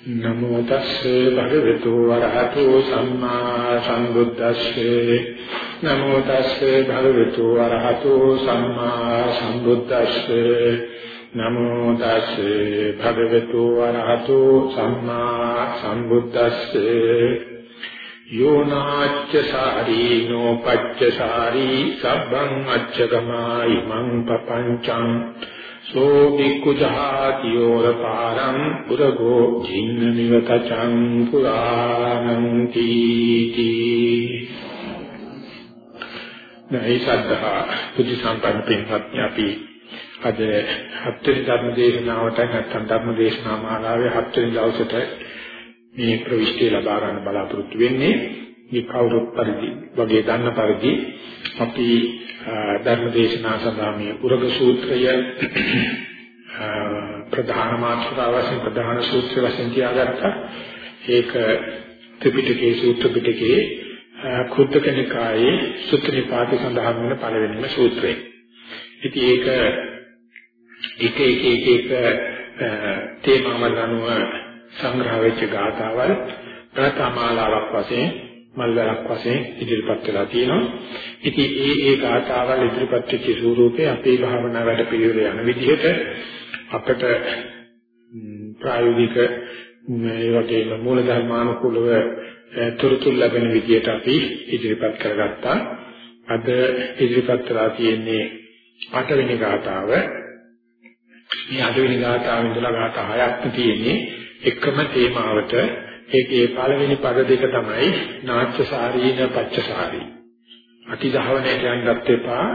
නමෝ තස්සේ භගවතු වරහතෝ සම්මා සම්බුද්දස්සේ. නමෝ තස්සේ භගවතු වරහතෝ සම්මා සම්බුද්දස්සේ. නමෝ තස්සේ භගවතු වරහතෝ සම්මා සම්බුද්දස්සේ. යෝනාච්ච සාරීනෝ පච්ච සාරී සබ්බං අච්චගමායි මං පపంచං සෝ බික්ඛු ජාතියෝර පාරං පුරගෝ ජින්න නිවතචං පුරාණං තීති නයි සද්ධා බුද්ධ සම්පන්න පින්වත්නි අපි අද හත්වෙනි ධර්ම දේශනාවට නැත්නම් ධර්ම දේශනා මාලාවේ හත්වෙනි දවසට මේ ප්‍රවිෂ්ටි ලබා ගන්න බලාපොරොත්තු වෙන්නේ. මේ කවුරුත් පරිදි වගේ දන්න පරිදි අපි ධර්ම දේශනා සඳහා මේ උරග සූත්‍රය ප්‍රධාන මාතෘකාව වශයෙන් ප්‍රධාන සූත්‍ර වශයෙන් තියාගත්තා. ඒක ත්‍රිපිටකයේ සූත්‍ර පිටකයේ කුද්දක නිකායේ සූත්‍ර නිපාතේ සඳහන් වෙන පළවෙනිම සූත්‍රය. ඉතින් ඒක එක එක එක එක තේමාවල් අනුව සංග්‍රහ වෙච්ච ගාථාවල් ප්‍රථමාලාවක් වශයෙන් මල්වරක් වශයෙන් ඉදිරිපත් වෙලා තියෙනවා. ඉතින් ඒ ඒ ගාථාවල් ඉදිරිපත් වෙච්ච ස්වරූපේ අපේ භාවනා වැඩ පිළිවෙල යන විදිහට අපට ප්‍රායෝගික මේ වගේම මූල ධර්මානුකූලව තොරතුරු ලැබෙන විදිහට අපි ඉදිරිපත් කරගත්තා. අද ඉදිරිපත් කරලා තියෙන්නේ අටවෙනි ගාථාව. මේ අටවෙනි ගාථාවෙන් ඉඳලා ගාථා හයක් තියෙන්නේ එකම තේමාවට ඒකේ පළවෙනි පද දෙක තමයි නාච්‍ය සාරීන පච්චසාරී. අතිධාවනයට යන්නත් එපා.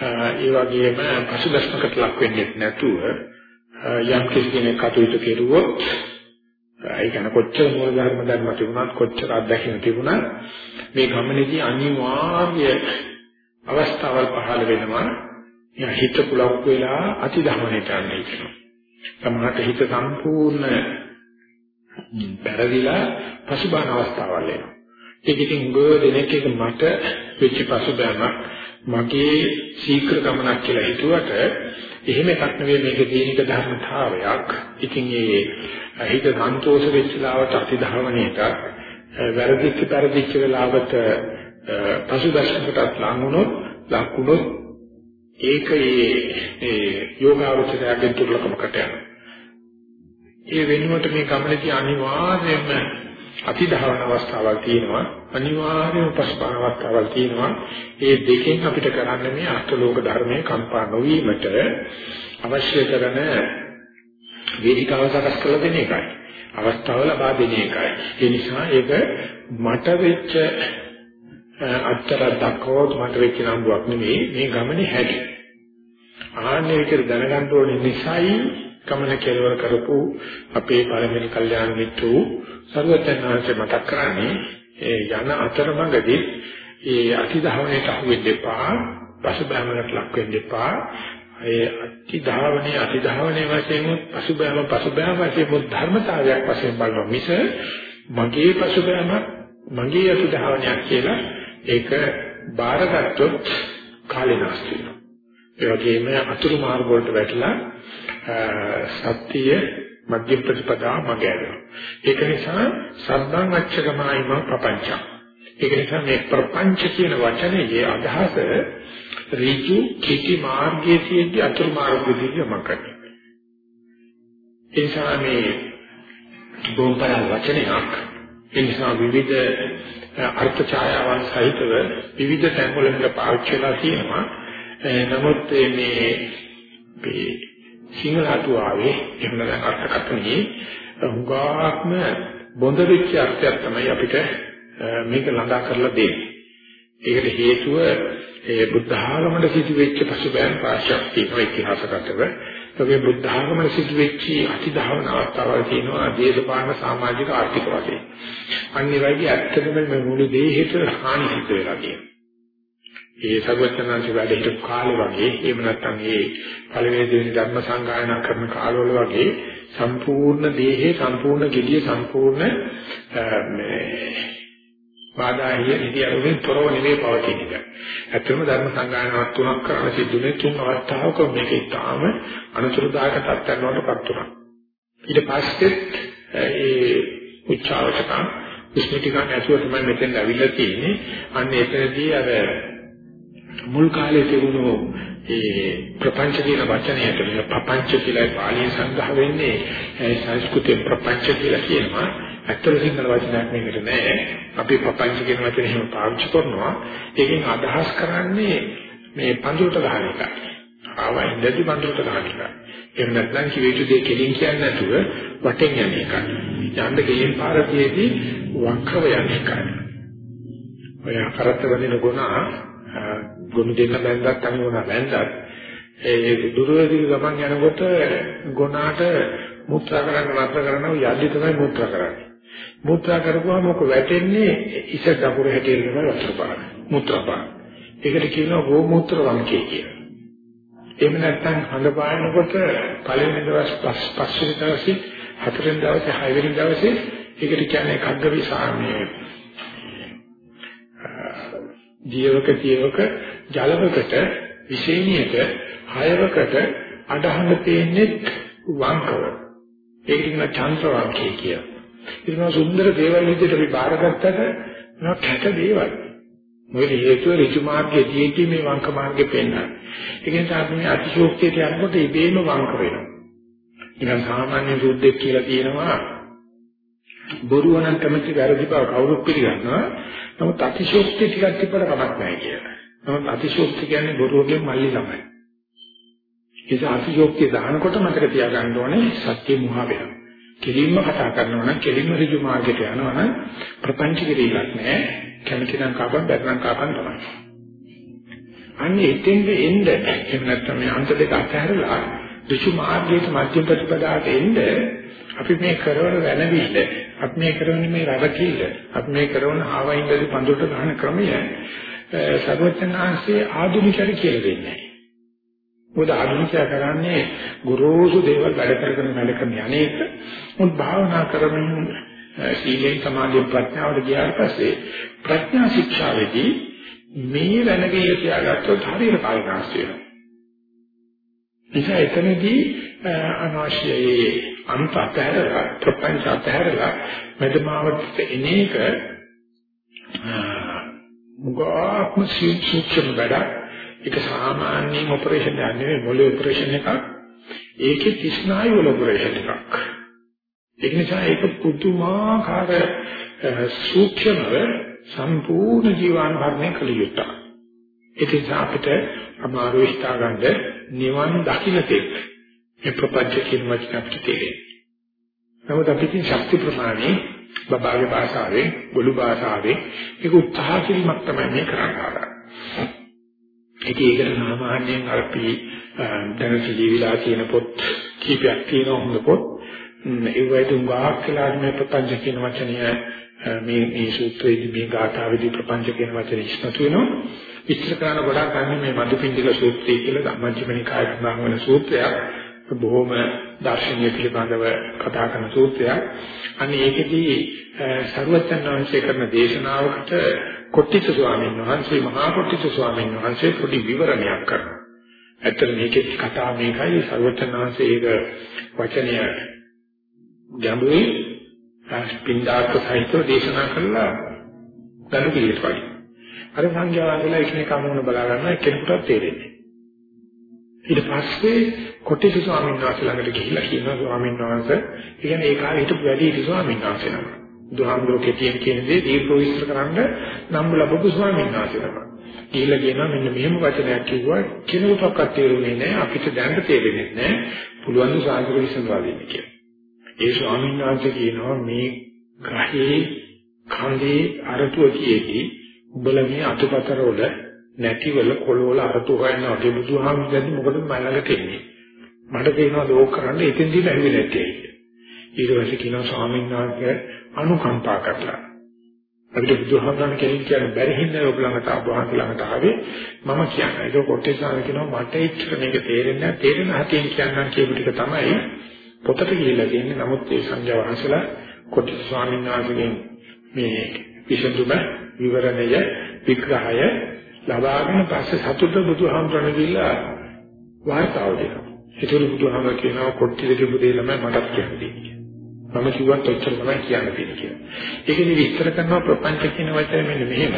ඒ වගේම පසුබස්මකට ලක් වෙන්නේ නැතුව යම් කෙනෙක් කටයුතු කෙරුවොත් ඒ කියන්නේ කොච්චර මූල ධර්ම ධර්ම තිබුණත් කොච්චර අත්දැකීම් තිබුණත් මේ ගමනේදී අනිවාර්ය අවස්ථාවල් පහළ වෙනවා. යා හිත පුලක් වෙලා අතිධාවනයට යන්නේ කියනවා. සමහරට හිත සම්පූර්ණ පෙරදිලා පසුබාන අවස්ථාවල් එනවා. ඒක ඉතින් ගොඩ දෙනෙක් එක මට වෙච්ච පසුබෑමක් මගේ ශීඝ්‍ර ගමනක් කියලා හිතුවට එහෙම එකක් නෙවෙයි මේක දීනික ධර්මතාවයක්. ඉතින් ඒ හිත සන්තෝෂ වෙච්ච ලාවට අතිධාවනයට වැරදිච්ච පරිදිච්ච වෙලාවට පසුබැසකට ලඟුණොත් ලකුණොත් ඒක ඒ යෝගාවචරයෙන් දුර්ලභමකට යනවා. ඒ වෙනුවට මේ ගමනේදී අනිවාර්යයෙන්ම අතිධාවන අවස්ථාවක් තියෙනවා. අනිවාර්යයෙන්ම පස්පාන අවස්ථාවක් තියෙනවා. ඒ දෙකෙන් අපිට කරන්න මේ අෂ්ටලෝක ධර්මයේ කම්පා නොවීමට අවශ්‍ය කරන වේදිකාව සකස් කරලා දෙන එකයි. අවස්ථාව ලබා දෙන එකයි. ඒ නිසා ඒක මට වෙච්ච අත්තර දක්වොත් මට වෙච්ච නම්බුවක් නෙවෙයි මේ ගමනේ හැටි. ආන්නේ විතර දැනගන්න ඕනේ නිසායි ගමන කෙලවර කරපු අපේ පළවෙනි කල්යාණ මිත්‍රු සර්වඥාන්සේ මතක් කරන්නේ ඒ යන අතරමඟදී ඒ අතිධාවනයට අහු වෙන්න එපා පසුබෑමකට ලක් වෙන්න එපා. ඒ අතිධාවනයේ අතිධාවනයේ වශයෙන් පසුබෑම පසුබෑම වශයෙන් ධර්මතාවයක් වශයෙන් බලන මිස මගේ පසුබෑම මගේ අතිධාවනයක් කියලා ඒක බාරගත්තොත් කාලේනාස්ති වෙනවා. ඒ වගේම අතුරු මාර්ග වලට වැටලා සත්‍ය මධ්‍ය ප්‍රතිපදා මගහැරෙනවා. ඒක නිසා සබ්බං අච්චගමයිම ප්‍රපංච. ඒක නිසා මේ ප්‍රපංච කියන වචනේ අදහස ඍජු කිටි මාර්ගයේ තියෙද්දි අතුරු මාර්ගයේදී මකයි. ඒ නිසා මේ බොම්පර වචනයක් ඒ නිසා විවිධ අර්ථ ඡායාවන් සහිතව විවිධ තැන්වල පාවිච්චි කරලා තියෙනවා. නමුත් මේ මේ සිංහල අටුවාවේ එහෙම නැත්නම් අර්ථකථනයේ හුඟාක්ම බොඳ වෙච්ච අර්ථයක් තමයි අපිට මේක ළඟා කරලා දෙන්නේ. ඒකට හේතුව ඒ බුද්ධ ආගමට සිදු වෙච්ච පසුබෑම් පාශයක් තියෙනවා ඉතිහාසගතව. ඒකේ බුද්ධ ආගමට සිදු වෙච්ච අතිධාවන අවස්ථාවල් තියෙනවා දේශපාලන සමාජික ආර්ථික වශයෙන්. අනිවාර්යයෙන් ඇත්තටම මේ මුළු දේහෙට හානි සිදු වෙලා තියෙනවා. ඒ සර්වඥාන්සේ වැඩ හිටපු කාලේ වගේ එහෙම නැත්නම් ඒ පළවෙනි දෙවෙනි ධර්ම සංගායනා කරන කාලවල වගේ සම්පූර්ණ දේහේ සම්පූර්ණ gediye සම්පූර්ණ මේ වාදාහිය ඉදිරියෙන් තොරව නෙමෙයි පවතින එක. ඇත්තම ධර්ම සංගායනාවක් තුනක් කරන සිද්ධුනේ තුන් අවස්ථාවක මේක ඉතාම අනුසුරුදායක තත්ත්වයකට පත් වුණා. ඊට පස්සේ ඒ උච්චාවචකම් විශ්මිතිකම් ඇතුව තමයි මෙතෙන් ඇවිල්ලා තියෙන්නේ. අන්න එතනදී අර මුල් කාලේ තිබුණු ඒ ප්‍රපංච කියන වචනයට මේ ප්‍රපංච කියලා පාලිය සංග්‍රහ වෙන්නේ සංස්කෘතිය ප්‍රපංච කියලා කියනවා. ඇත්තට සිංහල වචනයක් මේකට නෑ. අපි ප්‍රපංච කියන වචනේ එහෙම පාවිච්චි කරනවා. ඒකෙන් අදහස් කරන්නේ මේ පඳුරට ගහන එකයි. ආවයි නැති පඳුරට ගහන එකයි. එහෙම නැත්නම් කිවිතු දෙක කෙලින් කියන්නේ නැතුව වටෙන් යන එකයි. යන්න ගෙලින් පාරතියේදී වක්‍රව යන එකයි. ඔය කරත්ත වදින ගුණා ගොනු දෙන්න බැන්දත් අනුගුණ බැන්දත් ඒ දුරවැදි ගමන් යනකොට ගොනාට මුත්‍රා කරන්න නතර කරනවා යද්දි තමයි මුත්‍රා කරන්නේ. මුත්‍රා කරපුවාම මොක වැටෙන්නේ ඉස දකුර හැටියට තමයි වතුර පාන. මුත්‍රා පාන. ඒකට කියනවා ගෝමූත්‍ර වංකේ කියලා. එහෙම නැත්නම් හඳ පානකොට පළවෙනි දවස් පස්වෙනි දවසේ හතරවෙනි දවසේ හයවෙනි දවසේ ඒකට කියන්නේ කග්ගවි සාමයේ ජීවක ජීවක ජලවකට විශේෂණයක හයවකට අඩහඳ පේන්නේ වංකව. ඒක කියන චන්ද්‍ර වංකේ කිය. ඒක සුන්දර දේවල් විදිහට අපි බාරගත්තට මේවා කැට දේවල්. මොකද හේතුව ඍතු මාර්ගයේ තියෙද්දි මේ වංක මාර්ගේ පෙන්වන්නේ. ඒ නිසා අපි මේ අතිශෝක්තියට යනකොට ඉබේම වංක වෙනවා. නිකන් සාමාන්‍ය සුද්ධෙක් කියලා කියනවා බොරුව නම් කැමති වැරදි බව කවුරුත් පිළිගන්නවා. නමුත් අතිශෝක්තිය ටිකක් තිබ්බට කමක් නැහැ කියලා. නමුත් අතිශෝක්තිය කියන්නේ බොරුවකින් මල්ලි ළමයි. ඒක අතිශෝක්තිය දානකොට මතක තියාගන්න ඕනේ සත්‍ය මුහා වෙනවා. කෙලින්ම කතා කරනවා නම් කෙලින්ම ඍජු මාර්ගයට යනවා නම් ප්‍රපංච කිරීමක් නැහැ. කැමති නම් කාපන් බැරනම් කාපන් තමයි. අන්නේ එතෙන්ද එන්න එහෙම නැත්නම් මේ අන්ත දෙක අතහැරලා ඍජු මාර්ගයේ මධ්‍යම ප්‍රතිපදාවට එන්න අපි මේ කරවන වැනවිල්ල අපි මේ කරන මේ රවකිල්ල අපි මේ කරන ආවයින්දදී පඳුරට ගන්න ක්‍රමය සර්වඥාන්සේ ආධුනිකයර කියලා දෙන්නේ මොකද ආධුනිකයා කරන්නේ ගුරුසු දේවල් වැඩ කරගෙන වැඩ කරන අනේක මොත් භාවනා කරමින් සීලෙන් සමාධියෙන් ප්‍රඥාවට ගියාට පස්සේ ප්‍රඥා ශික්ෂාවේදී මේ වැනවිල්ල තියාගත්තොත් හරියට පාලනාස් වෙනවා. නිසා එතනදී අනවශ්‍යයේ අන්ත අතහැරලා ප්‍රපංච අතහැරලා මධ්‍යමාවට එන එක මුගාත්ම සූක්ෂම වැඩ ඒක සාමාන්‍යයෙන් ඔපරේෂන් එකක් නෙවෙයි මොලේ ඔපරේෂන් එකක්. ඒකේ ස්නායු වල ඔපරේෂන් එකක්. ඒක නිසා ඒක පුදුමාකාර සූක්ෂමව සම්පූර්ණ ජීවන භරණය කළ යුතුයි. ඒක නිසා අපිට අමාරු හිතා ගන්න නිවන් දකින්න තෙක් මේ ප්‍රපංච කියන වචන අපිට තේරෙන්නේ. නමුත් අපි තියෙන ශක්ති ප්‍රමාණය බබාගේ භාෂාවෙන්, ගොළු භාෂාවෙන් ඒක උත්සාහ කිරීමක් තමයි මේ කරන්නේ. ඒක ඒකට සාමාන්‍යයෙන් අපි දැනට ජීවිලා තියෙන පොත් කීපයක් තියෙනවා හොඳ පොත්. ඒ වගේ තුන්ගාක් කියලා මේ ප්‍රපංච කියන වචනය මේ මේ සූත්‍රයේදී මේ ගාථාවේදී ප්‍රපංච කියන වචනේ ඉස්මතු වෙනවා. විස්තර කරන ගොඩාක් අන්නේ මේ මදුපිණ්ඩික සූත්‍රය කියලා ධම්මජීව නිකායේ සඳහන් වෙන සූත්‍රයක්. බොහොම දර්ශනීය පිළිබඳව කතා කරන සූත්‍රයක්. අනේ ඒකෙදී සරුවචන් වහන්සේ කරන දේශනාවකට කොට්ටිත ස්වාමීන් වහන්සේ මහා කොට්ටිත ස්වාමීන් වහන්සේ පොඩි විවරණයක් කරනවා. ඇත්තට මේකේ කතා මේකයි සරුවචන් වහන්සේ ඒක වචනය ගැඹුරින් පින්දාත් සහිතව දේශනා කළා ගරු පිළිවෙත් වගේ. අර සංඥා වහන්සේලා එකිනෙකා මොන බලා ගන්නවා කෙනෙකුට තේරෙන්නේ. ඊට පස්සේ කොටිසු ස්වාමීන් වහන්සේ ළඟට ගිහිල්ලා කියනවා ස්වාමීන් වහන්සේ, ඒ කියන්නේ ඒ කාලේ හිටපු වැඩි හිටි ස්වාමීන් වහන්සේ නම. බුදුහාමුදුරුවෝ කෙටියෙන් කියන දේ දීර්ඝ විස්තර කරන්න නම් ලැබපු ස්වාමීන් වහන්සේ නම. කියලා කියනවා මෙන්න මෙහෙම වචනයක් කිව්වා කෙනෙකුටවත් තේරුනේ නැහැ අපිට දැනට තේරෙන්නේ නැහැ පුළුවන් ද සාගර විසඳවා දෙන්න කියලා. ඒ ස්වාමීන් වහන්සේ කියනවා මේ ගහේ කන්දේ අරතුව කියෙදී උඹලා මේ අතුපතර වල නැතිවල කොළවල අරතු හොයන්න වගේ බුදුහාමුදුරුවෝ මොකද මලකට එන්නේ මට තේරෙනවා ලෝක කරන්න එතෙන්දී බැහැ නැත්තේ ඊට පස්සේ කියනවා ස්වාමීන් වහන්සේ අනුකම්පා කරලා. අපිට බුදුහාමුදුරන් කෙනෙක් කියන්න බැරි හින්දා ඔබ ළඟට අබවහන්ස ළඟට ආවේ මම කියන්නේ. ඒක කොටේ සාර කියනවා මට ඒක මේක තේරෙන්නේ නැහැ. තේරෙන හැටියෙන් කියන්නම් කියපු ටික තමයි පොතට ගිහිල්ලා තියෙන්නේ. නමුත් ඒ සංඝයා වහන්සේලා කොටි ස්වාමීන් වහන්සේගෙන් මේ විසඳුම විවරණය විග්‍රහය ලබාගෙන පස්සේ සතුට බුදුහාමුදුරන් ගිහිල්ලා වාර්තාව දෙනවා. ඒතර බුදුහාමුදුරන් කියනවා කොටි දෙක පුතේ ළමයි මටත් කියන්නේ. මම කිව්වත් ඔච්චර තමයි කියන්න තියෙන්නේ කියලා. ඒකෙදි විස්තර කරනවා ප්‍රපංච කියන වචනේ මෙන්න මෙහෙම.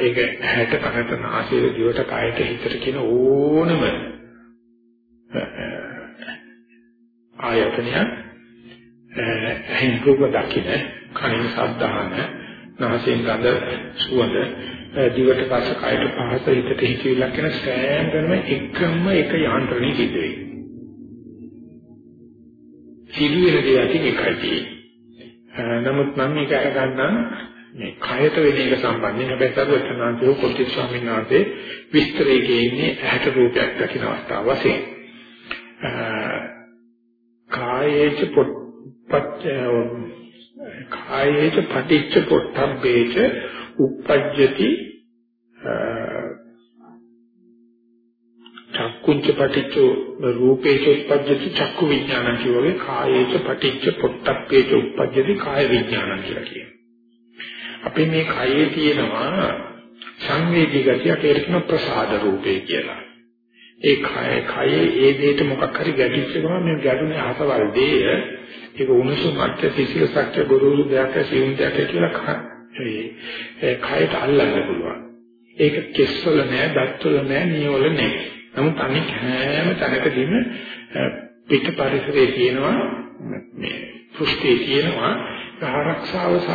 ඒක හැට කනට නාසයේ දිවට කයට හිතට කියන ඕනම ආයතනය හින්දුක දකින්න කනින් ශබ්දහන නාසයෙන් ගඳ සුවඳ දිවට රස කයට පහස හිතට හිතවිලක් කියන සෑම කරන එකම එක යාන්ත්‍රණය සිද්ධ වෙයි. සිදුවෙන දේ ඇති එකයි. නමුත් මම මේක අරගන්නම් මේ කයට වෙන එක සම්බන්ධයෙන් හැබැයි සරුවචනාංශෝ කොටිස් ස්වාමීන් වහන්සේ විස්තරයේ ඉන්නේ ඇහැට රූපයක් දකින අවස්ථාව වශයෙන්. කායේච පොට්පත් කායේච පටිච්ච පොට්ටබ්බේච uppajjati චක්කුංච පටිච්ච රූපේච uppajjati චක්කු විඥානං කියවගේ කායේච පටිච්ච පොට්ටබ්බේච uppajjati කාය විඥානං කියලා කියනවා. අපි මේ කයේ තියෙනවා සංවේදී ගතියක් ඒකට කියන ප්‍රසාද රූපේ කියලා. ඒ කය කයේ ඒ දෙයට මොකක් හරි ගැටිච්ච ගමන් මේ ගැටුනේ අහසවල් දේය ඒක උණුසුම් අත්‍ය සිසිල සත්‍ය ගුරුළු දෙයක් සිවුම් දෙයක් කියලා ඒ කයට අල්ලන්න පුළුවන්. ඒක කෙස්වල නෑ, දත්වල නෑ, නියවල නෑ. නමුත් අනික හැම තැනකදීම පිට පරිසරයේ තියෙනවා මේ පෘෂ්ඨයේ තියෙනවා ආරක්ෂාව සහ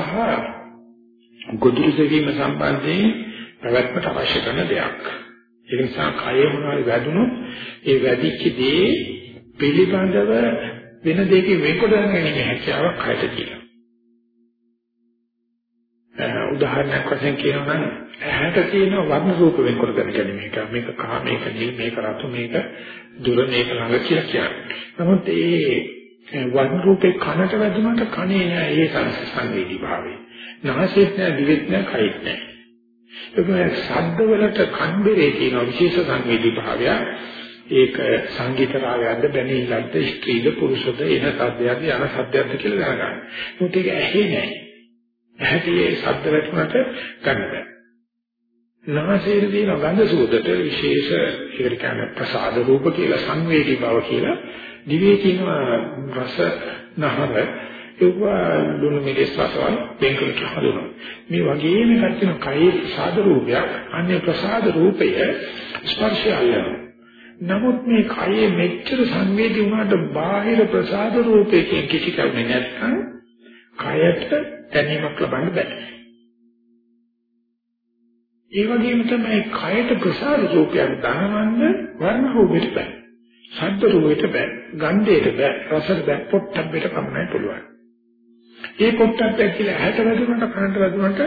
ගොදුරු දෙවීම සම්බන්ධයෙන් පැවැත්මට අවශ්‍ය කරන දෙයක්. ඒ නිසා කය මොනවාරි වැදුනොත් ඒ වැදිච්ච දේ පිළිබඳව වෙන දෙයකින් වෙන්කොට ගැනීම හැකියාවක් කයට තියෙනවා. උදාහරණයක් වශයෙන් කියනවා නම් ඇහැට තියෙන වර්ණ රූප වෙන්කොට ගැනීම එක මේක කහ මේක නිල් මේක රතු මේක දුර මේක ළඟ කියලා කියන්නේ. නමුත් ඒ වර්ණ රූපේ කනට වැදුනට කනේ නෑ ඒ සංවේදී භාවය. නාසයෙන් නෑ දිවෙත් නෑ කයිත් නෑ. ඒක ශබ්දවලට කන්බරේ තියෙන විශේෂ සංවේදී භාවය ඒක සංගීත රාගයක්ද බැනිල්ලක්ද ස්ත්‍රීද පුරුෂද එන සද්දයක්ද යන සද්දයක්ද කියලා දැනගන්න. මොකද ඒක ඇහි නෑ. ඇහැටියේ ශබ්ද වැටුණට ගන්න බෑ. නාසයේ තියෙන ගඳ සුවඳට විශේෂ ඒකට කියන්නේ ප්‍රසාද රූප කියලා සංවේදී බව කියලා දිවේ තියෙන රස නහර ඒවා දුනු මිලස් වසවල් බෙන්කලට හදුනවා. මේ වගේම එකක් තියෙන කයේ ප්‍රසාද රූපයක් අන්නේ ප්‍රසාද රූපය ස්පර්ශය අල්ලනවා. නමුත් මේ කයේ මෙච්චර සංවේදී වුණාට බාහිර ප්‍රසාද රූපයකින් කිසි කරුණක් නැත්නම් කයට දැනීමක් ලබන්න බෑ. ඒ වගේම තමයි කයට ප්‍රසාද රූපයක් දනවන්න වර්ණ රූපෙට බෑ. ශබ්ද රූපෙට බෑ. ගන්ධයට බෑ. රසට බෑ. පොට්ටබ්බෙට පමණයි පුළුවන්. ඒ පොට්ටබ්බ කියලා ඇහැට වැදුනට කනට වැදුනට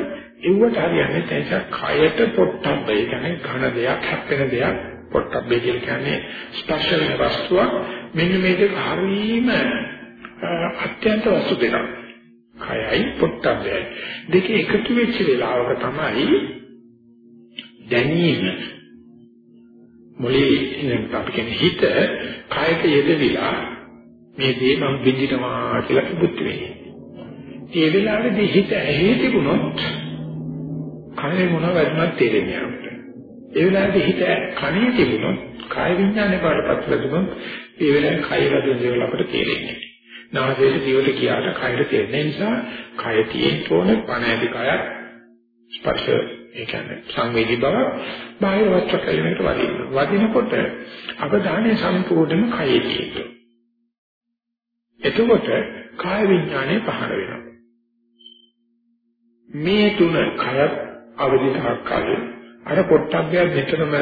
එව්වට හරියන්නේ නැහැ. කයට පොට්ටබ්බ ඒ කියන්නේ ඝන දෙයක්, හැප්පෙන දෙයක්. පොට්ටබ්බ කියන්නේ ස්පර්ශ වෙන වස්තුවක්. මෙන්න මේක හරීම අත්‍යන්ත වස්තු දෙකක්. කයයි පොට්ටබ්බයයි. දෙක එකතු වෙච්ච වෙලාවක තමයි දැනීම මොලේ අපි කියන්නේ හිත කයට යෙදවිලා මේ දේ මම විඳිනවා කියලා බුද්ධ වෙන්නේ. ඒ වෙලාවේදී හිත ඇහි තිබුණොත් කනේ මොනව වැදුනත් තේරෙන්නේ නැහැ. ඒ වෙලාවේදී හිත කනේ තිබුණොත් කාය විඥානේ පාඩපත් ලැබුණොත් ඒ වෙලාවේ කය වැදුන දේවල් අපට තේරෙන්නේ නැහැ. නාසයේ දිවට කියාට කයට තේරෙන නිසා කය තියෙන්න ඕනේ පණ ඇති කයක් ස්පර්ශ ඒ කියන්නේ සංවේදී බව බාහිර වස්තු කැලෙකට වදින්න. වදිනකොට අවධානය සම්පූර්ණයෙන්ම කයේ තියෙනවා. එතකොට කාය විඥානය පහළ වෙනවා. මේ තුන කයත් අවදිතාවක් කාලේ අර පොට්ටබ්බය මෙතනම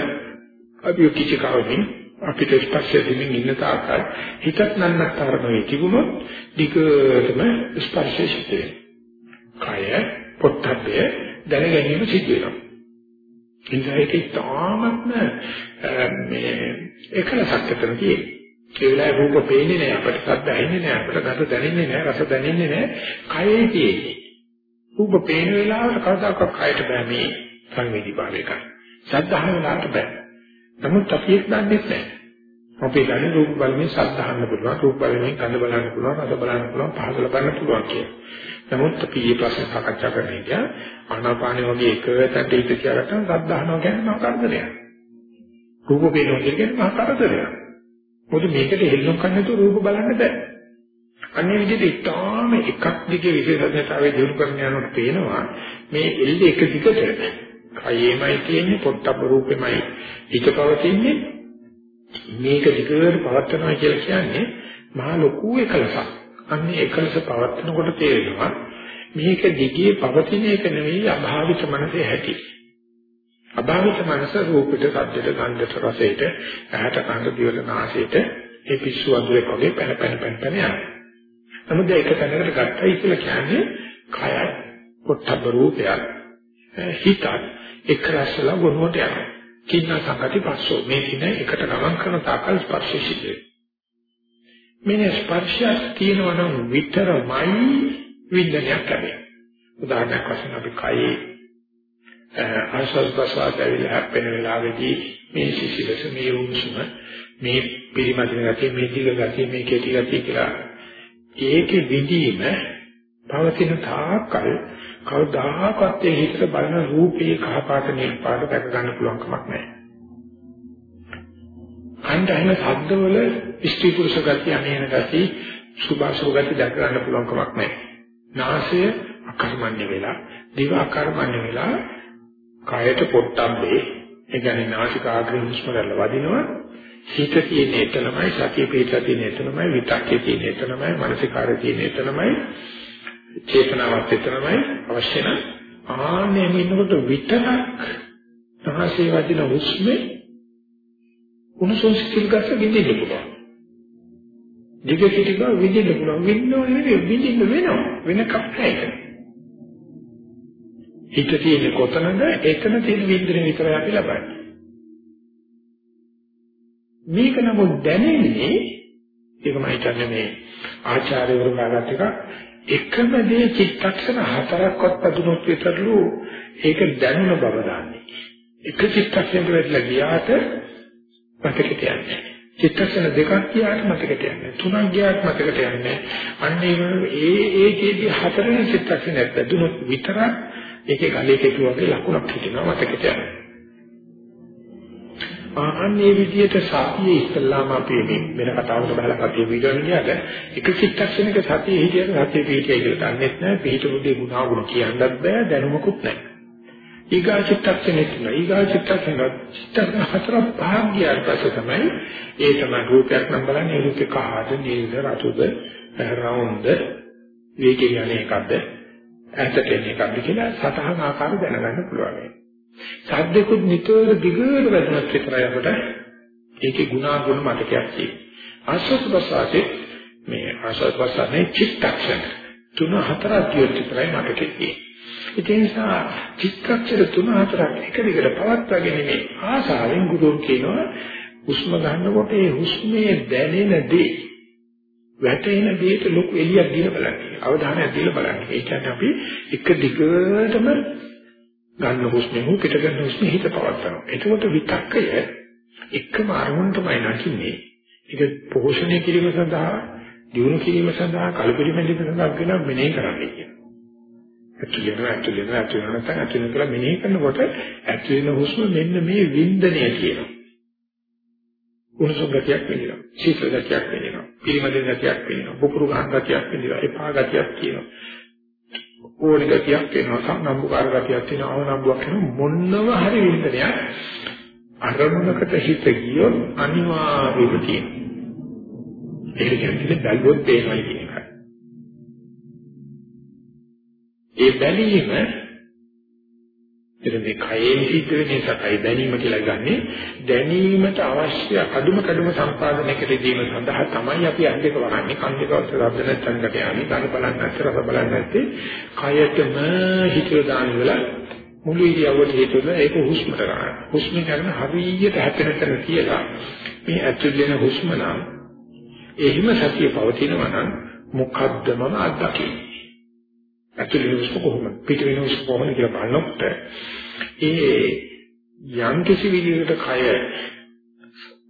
අපි කිචි කවමින් අපිට ස්පර්ශ දෙමින් ඉන්න තාක්කල් හිතත් නන්නතරම වේ තිබුණොත් ධිකටම ස්පර්ශය සිද්ධ වෙනවා. කය පොට්ටබ්බය දැන ගැනීම සිද්ධ වෙනවා. ඉන්ද්‍රයක තාමත්ම මේ එකලසක් අතර තියෙන. ඒ වෙලාවේ රූප පේන්නේ නැහැ අපිට සද්ද ඇහෙන්නේ නැහැ අපිට ගඳ දැනෙන්නේ නැහැ රස දැනෙන්නේ නැහැ කයේ තියෙන්නේ. රූප පේන වෙලාවට කවදාකවත් කයට බෑ මේ සංවේදී භාවයක. සද්ද අහන වෙලාවට බෑ. නමුත් අපි ඒක දන්නේ නැහැ. අපි දන්නේ රූප බලමින් ශබ්ද අහන්න පුළුවන්, රූප බලමින් ගඳ බලන්න පුළුවන්, රස බලන්න පුළුවන්, පහස ලබන්න පුළුවන් කියලා. නමුත් අපි මේ ප්‍රශ්න සාකච්ඡා කරන එක ආනාපානෙ වගේ එකකට ඉඳ කියලාට ශබ්ද අහනවා කියන්නේ මහා කරදරයක්. රූප පේනවා කියන්නේ මහා කරදරයක්. මොකද මේකට හෙල්ලුම් කරන්න නැතුව රූප බලන්න බෑ. අන්නේ විදිහට ඉතාම එකක් දිගේ විශේෂඥතාවයේ දිනු කරන යනකොට පේනවා මේ එල්ල එක දිගට කයෙමයි තියෙන්නේ පොට්ටබ්බ රූපෙමයි හිතපවතින්නේ මේක දිගට පවත්නවා කියලා කියන්නේ මහා ලොකු එකලසක්. අන්නේ එකලස පවත්නකොට තේරෙනවා මේක දිගේ පවතින එක නෙවෙයි අභාවිත මනසේ ඇති. අභාවිත මනස රූපෙට, ශබ්දෙට, ගන්ධෙට, රසෙට, ඇහැට, කනට, දිවට, නාසයට ඒ පිස්සු වඳුරෙක් වගේ පැන පැන පැන පැන යනවා. නමුත් ඒක තැනකට ගත්තයි කියලා කියන්නේ කයයි, පොට්ටබ්බ රූපයයි, හිතත් එක රැස්සලා ගොනුවට යනවා. කින්න සංගති පස්සෝ මේ දින එකට ගමන් කරන තාකල් ස්පර්ශ සිද්ධ මේ ස්පර්ශය තියෙනවා නම් විතරමයි විඳනයක් ලැබෙන්නේ. උදාහරණයක් වශයෙන් අපි කයේ ආශ්වාස ප්‍රශ්වාස ඇවිල්ලා හැප්පෙන වෙලාවේදී මේ සිසිලස මේ උණුසුම මේ පිළිමදින ගතිය මේ දිග ගතිය මේ කෙටි ගතිය කියලා ඒකේ විඳීම පවතින තාකල් කවදාකවත් ඒ හිතට බලන රූපේ කහපාට නිල් පාට දැක ගන්න පුළුවන් කමක් නැහැ. අන්දහින ශබ්දවල ස්ත්‍රී පුරුෂ ගතිය අනේන ගතිය සුභාසුභ ගතිය දැක ගන්න පුළුවන් කමක් නැහැ. නාසය අකර්මණ්‍ය වෙලා, දිව අකර්මණ්‍ය වෙලා කායට පොට්ටම්බේ ඒ කියන්නේ නාසිකාග්‍රේ හුස්ම ගන්න වදිනවා හිත තියෙන එතනමයි සතිය පිට තියෙන එතනමයි විතක්කේ තියෙන එතනමයි මානසිකාරය තියෙන එතනමයි චේතනාවත් එතනමයි අවශ්‍ය නම් ආන්නේ ඉන්නකොට විතරක් තහසේ වදින හුස්මේ උණුසුම් සිසිල් ගස විඳින්න පුළුවන්. දිග සිටික විඳින්න පුළුවන්. විඳිනව නෙවෙයි විඳින්න වෙනවා. වෙන කප්පයක. හිත තියෙන කොතනද එතන තියෙන විඳින විතරයි අපි ලබන්නේ. මේක නමුත් දැනෙන්නේ ඒකම හිතන්නේ මේ ආචාර්යවරු ගාගත් එක එකම දේ චිත්තක්ෂණ හතරක්වත් පදුනොත් විතරලු ඒක දැනුන බව දන්නේ. එක චිත්තක්ෂණයකට වැටලා ගියාට මතකෙට යන්නේ. චිත්තක්ෂණ දෙකක් ගියාට මතකෙට යන්නේ. තුනක් ගියාට මතකෙට යන්නේ. අන්න ඒ ඒකේදී හතරවෙනි චිත්තක්ෂණයක් වැදුනොත් විතරක් ඒකේ ගලේ කෙටුවගේ ලකුණක් හිටිනවා මතකෙට යන්නේ. ආන්නේ විදියට සතියේ ඉස්සල්ලාම අපි මේ වෙන කතාවකට බහලා සතිය වීඩියෝ ගියාට එක චිත්තක්ෂණයක සතිය හිටියට සතිය පිටිය කියලා දන්නෙත් නැහැ පිට බුද්ධි ගුණාගුණ කියන්නත් බෑ දැනුමකුත් නැහැ ඊගා චිත්තක්ෂණෙත් නෑ ඊගා චිත්තක්ෂණ චිත්තක්ෂණ හතර පහක් ගියාට පස්සේ තමයි ඒ තමයි රූපයක් නම් බලන්නේ. ඒ රූපේ කහද නිල්ද රතුද රවුම්ද වේගය යන්නේ එකක්ද ඇත්තට එන්නේ එකක්ද කියලා සතහන් ආකාර දැනගන්න පුළුවන්. සද්දෙකුත් නිතර දිගට වැදුනත් විතරයි අපට ඒකේ ගුණාගුණ මතකයක් තියෙන්නේ. ආශ්වාස ප්‍රශ්වාසයේ මේ ආශ්වාස ප්‍රශ්වාසයේ චිත්තක්ෂණ තුන හතරක් කියොත් විතරයි මතකෙ තියෙන්නේ. ඒ නිසා චිත්තක්ෂර තුන හතරක් එක දිගට පවත්වාගෙන මේ ආසාවෙන් ගුරුන් කියනවා හුස්ම ගන්නකොට ඒ හුස්මේ දැනෙන දේ වැටෙන දෙයට ලොකු එළියක් දීලා බලන්න. අවධානයක් දීලා බලන්න. ඒ කියන්නේ අපි එක දිගටම ගන්න හුස්මෙන් හෝ පිට ගන්න හුස්මෙන් හිත පවත්නවා. එතකොට විතක්කය එකම අරමුණ තමයි නැතිනේ. ඒක පෝෂණය කිරීම සඳහා, දියුණු කිරීම සඳහා, කලපරිමැදීම සඳහා කියලා මෙනෙහි කරන්නේ කියනවා. ඇතුළේන ඇතුළේන ඇතුළේන නැත්නම් ඇතුළේන කියලා මෙනෙහි කරනකොට ඇතුළේන හුස්ම මෙන්න මේ වින්දනය කියනවා. උණුසුම් ගතියක් වෙනවා. සීතල ගතියක් වෙනවා. පිරිමැදෙන ගතියක් වෙනවා. බුකුරු ගහන ගතියක් වෙනවා. එපා ගතියක් කියනවා. ඕන ගතියක් එනවා සම්නම්බුකාර ගතියක් තියෙනවා අවනම්බුවක් වෙනවා මොන්නව හරි වින්දනයක් අරමුණකට හිත ගියොත් අනිවාර්යයෙන්ම තියෙනවා ඒක කියන්නේ බැලුවොත් පේනවා කියන එක. ඒ බැලීම එතන මේ කයෙන් සිද්ධ වෙන සකයි දැනීම කියලා ගන්නෙ දැනීමට අවශ්‍ය අදුම කඩුම සම්පාදනයකට දීම සඳහා තමයි අපි අන්දේක වරන්නේ කන් දෙක අතර නැත්නම්කට යන්නේ. කන බලන්න නැත්නම් රස බලන්න නැත්තේ කයටම හිතේ දාන වල මුළු ඉරියව්වට හේතුව ඒක හුස්මට ගන්න. හුස්ම කරන හරියට හැපෙන තැන තියලා මේ ඇතුළේ හුස්ම නම් එහිම සතිය පවතිනවා නම් මොකද්ද මම අත්දකින්නේ? ඇතුළේ හුස්ම කොහොමද පිට වෙන හුස්ම කොහොමද කියලා බලනකොට ඒ යම් කිසි විදිහකට කය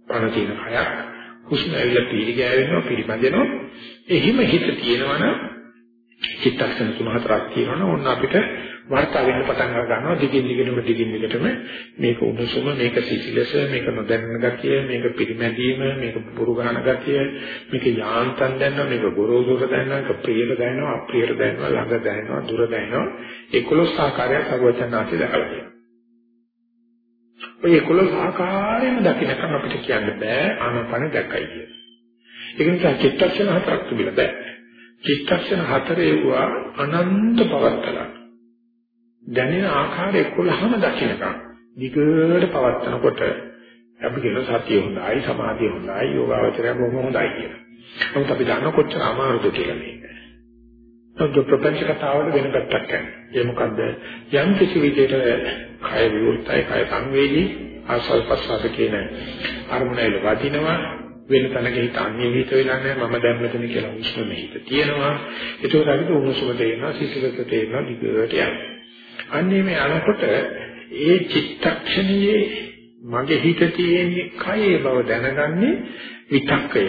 පණ තියෙන කය හුස්ම ඇවිල්ලා පීරි ගෑවෙනවා පිළිපදිනවා එහිම හිත තියෙනවනම් චිත්තක්ෂණ තුන හතරක් තියෙනවනම් ඕන්න අපිට වර්තා වෙන්න පටන් ගන්නවා දිගින් දිගටම දිගින් දිගටම මේක උණුසුම මේක සිසිලස මේක නොදැන්න ගතිය මේක පිළිමැදීම මේක පුරු ගන්න ගතිය මේක යාන්තම් දැනනවා මේක ගොරෝසුර දැනනවා මේක ප්‍රියට දැනනවා අප්‍රියට දැනනවා ළඟ දැනනවා දුර දැනනවා 11 ආකාරයක් සර්වචනාති දැකලා තියෙනවා ඔය 11 ආකාරයෙන්ම දකින්නකම් අපිට කියන්න බෑ ආනාපාන දැක්කයි කියලා. ඒක නිසා චිත්තක්ෂණ හතරක් තිබිලා බෑ. චිත්තක්ෂණ හතරේ වුණා අනන්ත පවත්තලා. දැනෙන ආකාර 11ම දකින්නකම් දිගට පවත්නකොට අපි කියන සතිය හොඳයි සමාධිය හොඳයි යෝගාවචරය බොහොම හොඳයි කියලා. නමුත් අපි දන්න කොච්චර අමාරුද කියලා මේක. නමුත් ප්‍රපංච කතාවට වෙන පැත්තක් යනවා. ඒ මොකද්ද? යම් කිසි විදිහට කය විවෘතයි, කය සංවේදී, ආසල් පස්සාද කියන අරමුණයිල වදිනවා වෙන තැනක හිත අන්‍යවිත වෙලා නැහැ මම දැන් මෙතන කියලා උෂ්ණ මෙහිත තියෙනවා ඒකෝට අපිට උණුසුම තේරෙනවා සිසිලස තේරෙනවා දිගට යනවා අන්නේ මේ අනකොට ඒ චිත්තක්ෂණයේ මගේ හිත තියෙන කයේ බව දැනගන්නේ විතක්කය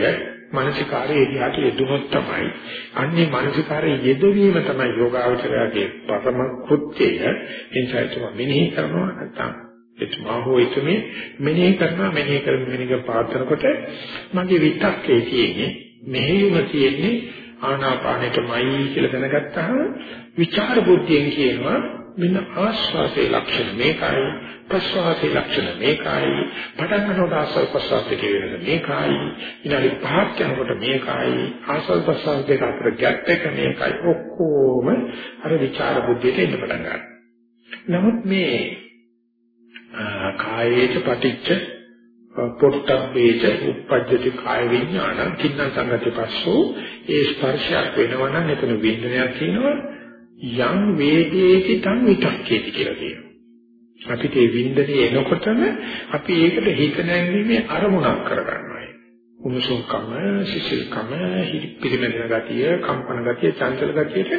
මානසිකාරයේ එහාට යෙදුනොත් තමයි. අන්නේ මානසිකාරයේ යෙදවීම තමයි යෝගාවචරයේ පරම කෘත්‍යය. එනිසා ඒක මෙනෙහි කරනවා නැත්නම් එතුමා හෝ එතුමේ මෙනෙහි කරනවා මෙනෙහි කරන මෙනෙහි පාත්‍රකොට මගේ විතක්කේ තියෙන්නේ මෙහෙයුම තියෙන්නේ ආනාපානෙටමයි කියලා දැනගත්තාම විචාර බුද්ධියෙන් කියනවා මෙන්න ආස්වාසේ ලක්ෂණ මේකයි ප්‍රස්වාසේ ලක්ෂණ මේකයි පටන් ගන්නකොට ආස්වාද ප්‍රස්වාස දෙකේ වෙනස මේකයි ඊළඟ පහක් යනකොට මේකයි ආස්වාද ප්‍රස්වාස දෙක අතර ගැප් එක මේකයි ඔක්කොම අර විචාර බුද්ධියට එන්න පටන් ගන්නවා. නමුත් මේ කායේච පටිච්ච පොට්ටබ්බේච උප්පජ්ජති කාය විඥාන කින්න සංගති පස්සෝ ඒ ස්පර්ශයක් වෙනවනම් එතන විඳනයක් තියෙනවා. යම් වේදේති තං විතක්කේති කියලා කියනවා. අපිට ඒ විඳනේ එනකොටම අපි ඒකට හිත නැංගීමේ අරමුණක් කරගන්නවා. උණුසුම්කම, සිසිල්කම, පිළිමෙන ගතිය, කම්පන ගතිය, චංචල ගතියට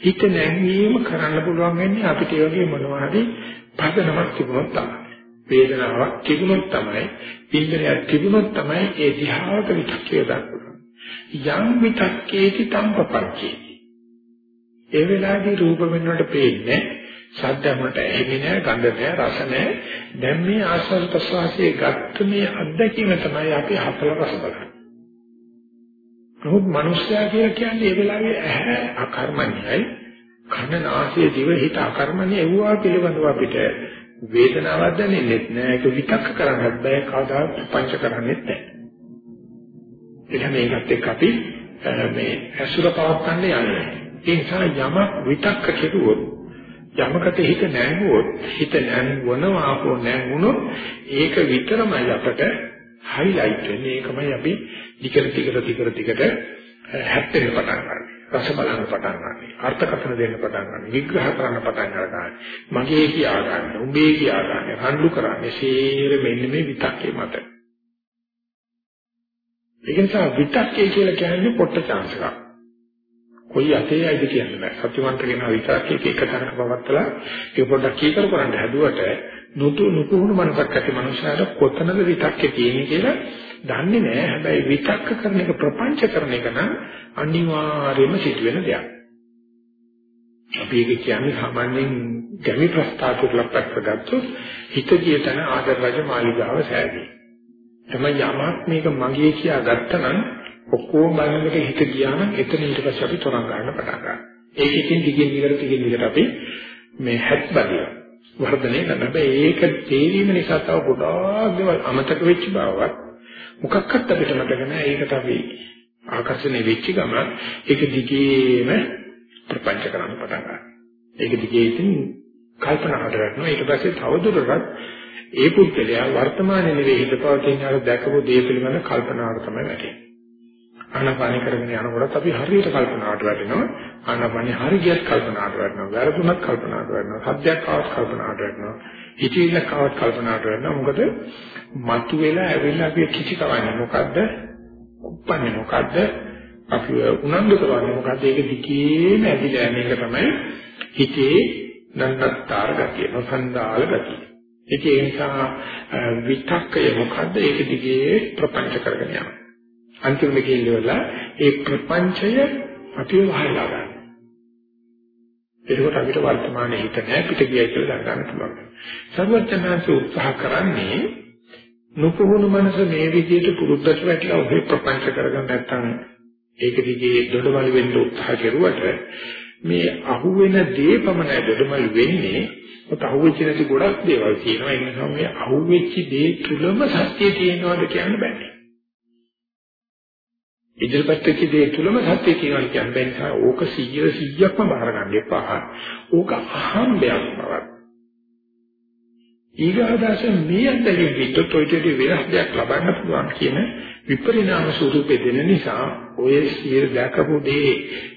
හිත නැංගීම කරන්න පුළුවන් වෙන්නේ අපිට ඒ වගේ මොනවා හරි පදනමක් තිබුණොත් තමයි. වේදනාවක් තිබුණොත් තමයි, පිළිදරයක් තිබුණොත් තමයි ඒ දිහාවට විචක්කය දක්වන්නේ. යම් විතක්කේති තම්පපංචේති ඒ වෙලාවේදී රූප වෙනකොට පේන්නේ ශබ්දමට ඇහෙන්නේ නැහැ, ගන්ධ නැහැ, රස නැහැ. දැන් මේ ආස්වාද ප්‍රසවාසයේ ගත්ත මේ අත්දැකීම තමයි අපි හතල රස බලන්නේ. නමුත් මිනිස්යා කියලා කියන්නේ ඒ වෙලාවේ ඇහැ අකර්මණ්‍යයි, කන නාසය දිව හිත අකර්මණ්‍ය එවුවා පිළිබඳව අපිට වේදනාවක් දැනෙන්නේ නැහැ. ඒක විතක්ක කරන්නත් බෑ, කවදා පංච කරන්නේත් නැහැ. එහෙනම් මේකත් එක්ක අපි මේ ඇසුර පවත්න්නේ යන්නේ. ඒ නිසා යමක් විතක්ක කෙරුවොත් යමකට හිත නැංගුවොත් හිත නැංගවනවා හෝ නැංගුණොත් ඒක විතරමයි අපට හයිලයිට් වෙන්නේ ඒකමයි අපි ටිකට ටිකට ටිකට ටිකට හැප්පෙන්න පටන් ගන්න. රස බලන්න පටන් ගන්න. අර්ථකථන දෙන්න පටන් ගන්න. විග්‍රහ කරන්න පටන් ගන්න. මගේ කියා ගන්න, උඹේ කියා ගන්න, රණ්ඩු කරන්නේ සේර මෙන්න මේ විතක්කේ මත. ඒ නිසා විතක්කේ කියලා කියන්නේ පොට්ට chance එකක්. කොයි අතේ ඇයිද කියන්න බෑ. සත්‍යවන්ත කෙනා විතරක් එක එක තැනක පවත්තලා ඒක පොඩ්ඩක් කීකර කරන්න හැදුවට නුතු නුකුහුණු මනසක් ඇති මනුස්සයාට කොතනද විතක්කේ තියෙන්නේ කියලා දන්නේ නෑ. හැබැයි විතක්ක කරන එක ප්‍රපංච කරන එක නම් අනිවාර්යයෙන්ම සිදුවෙන දෙයක්. අපි ඒක කියන්නේ සාමාන්‍යයෙන් ගැමි ප්‍රස්තාව කරලා පැත්තකට හිත ගිය තැන ආදර රජ මාලිගාව සෑදී. තමයි යමක් මේක මගේ කියා ගත්තනම් ඔක්කොම බලනකොට හිත ගියා නම් එතන ඊට පස්සේ අපි තරංග ගන්න පටන් ගන්නවා. ඒකකින් දිගින් දිගට දිගින් දිගට අපි මේ හැත් බදිය වර්ධනය කරන හැබැයි ඒක තේරීම නිසා තව ගොඩාක් දේවල් අමතක වෙච්ච බවවත් මොකක්වත් අපිට මතක නැහැ. ඒකට අපි ආකර්ෂණය වෙච්ච ගම ඒක දිගේම ප්‍රපංච කරන්න පටන් ගන්නවා. ඒක දිගේ ඉතින් කල්පනාකට වැටෙනවා. ඊට පස්සේ තවදුරටත් ඒ පුද්ගලයා වර්තමානයේ නෙවෙයි හිතපවතින අර දැකපු දේ පිළිබඳ කල්පනාවට තමයි වැටෙන්නේ. ආනාපානි කරගෙන යනකොට අපි හරියට කල්පනාවට වැටෙනවා. ආනාපානි හරියට කල්පනාවට වැටෙනවා. වැරදුනක් කල්පනාවට වැටෙනවා. සද්දයක් ආවත් කල්පනාවට වැටෙනවා. හිතවිල්ලක් ආවත් කල්පනාවට වැටෙනවා. මොකද මතුවෙලා ඇවිල්ලා අපි කිසි කවන්නේ මොකද්ද? උප්පන්නේ මොකද්ද? අපි උනන්දු කරන්නේ මොකද්ද? ඒක දිගේම ඇදිලා යන එක තමයි හිතේ නන්නත්තර ගතිය නොසන්දාල ගතිය. ඒක ඒ නිසා විතක්කය මොකද්ද? ඒක දිගේ ප්‍රපංච කරගෙන යනවා. අන්තිමට කියනවා ඒ ප්‍රපංචය අපිව වහලා ගන්න. ඒකට අපිට වර්තමානයේ හිත නැහැ පිට ගියයි කියලා දැනගන්න පුළුවන්. සර්වඥාන්සේ උත්සාහ කරන්නේ නුපුහුණු මනස මේ විදිහට පුරුද්දට වැටලා ඔබේ ප්‍රපංච කරගන්න නැත්නම් ඒක දිගේ දොඩවල් වෙන්න උත්සාහ කරුවට මේ අහුවෙන දේ පමණයි දොඩවල් වෙන්නේ ඔත අහුවෙච්ච නැති ගොඩක් දේවල් තියෙනවා ඒ නිසා මේ අහුවෙච්ච දේ තුලම සත්‍ය තියෙනවද කියන්න බෑ ඉදිරිපත් වෙච්ච දේ තුලම සත්‍ය කියනවා කියන්නේ බෑ නිසා ඕක 100 100ක්ම බාර ගන්න එපා. ඕක අහම්බයක් බවක්. ඊගාදාස මේ අතරින් විද්‍යුත් ඔයිටදී වෙනස් දෙයක් ලබන්න පුළුවන් කියන විපරිණාම ස්වරූපේ දෙන නිසා ඔය සියර දැකපු දේ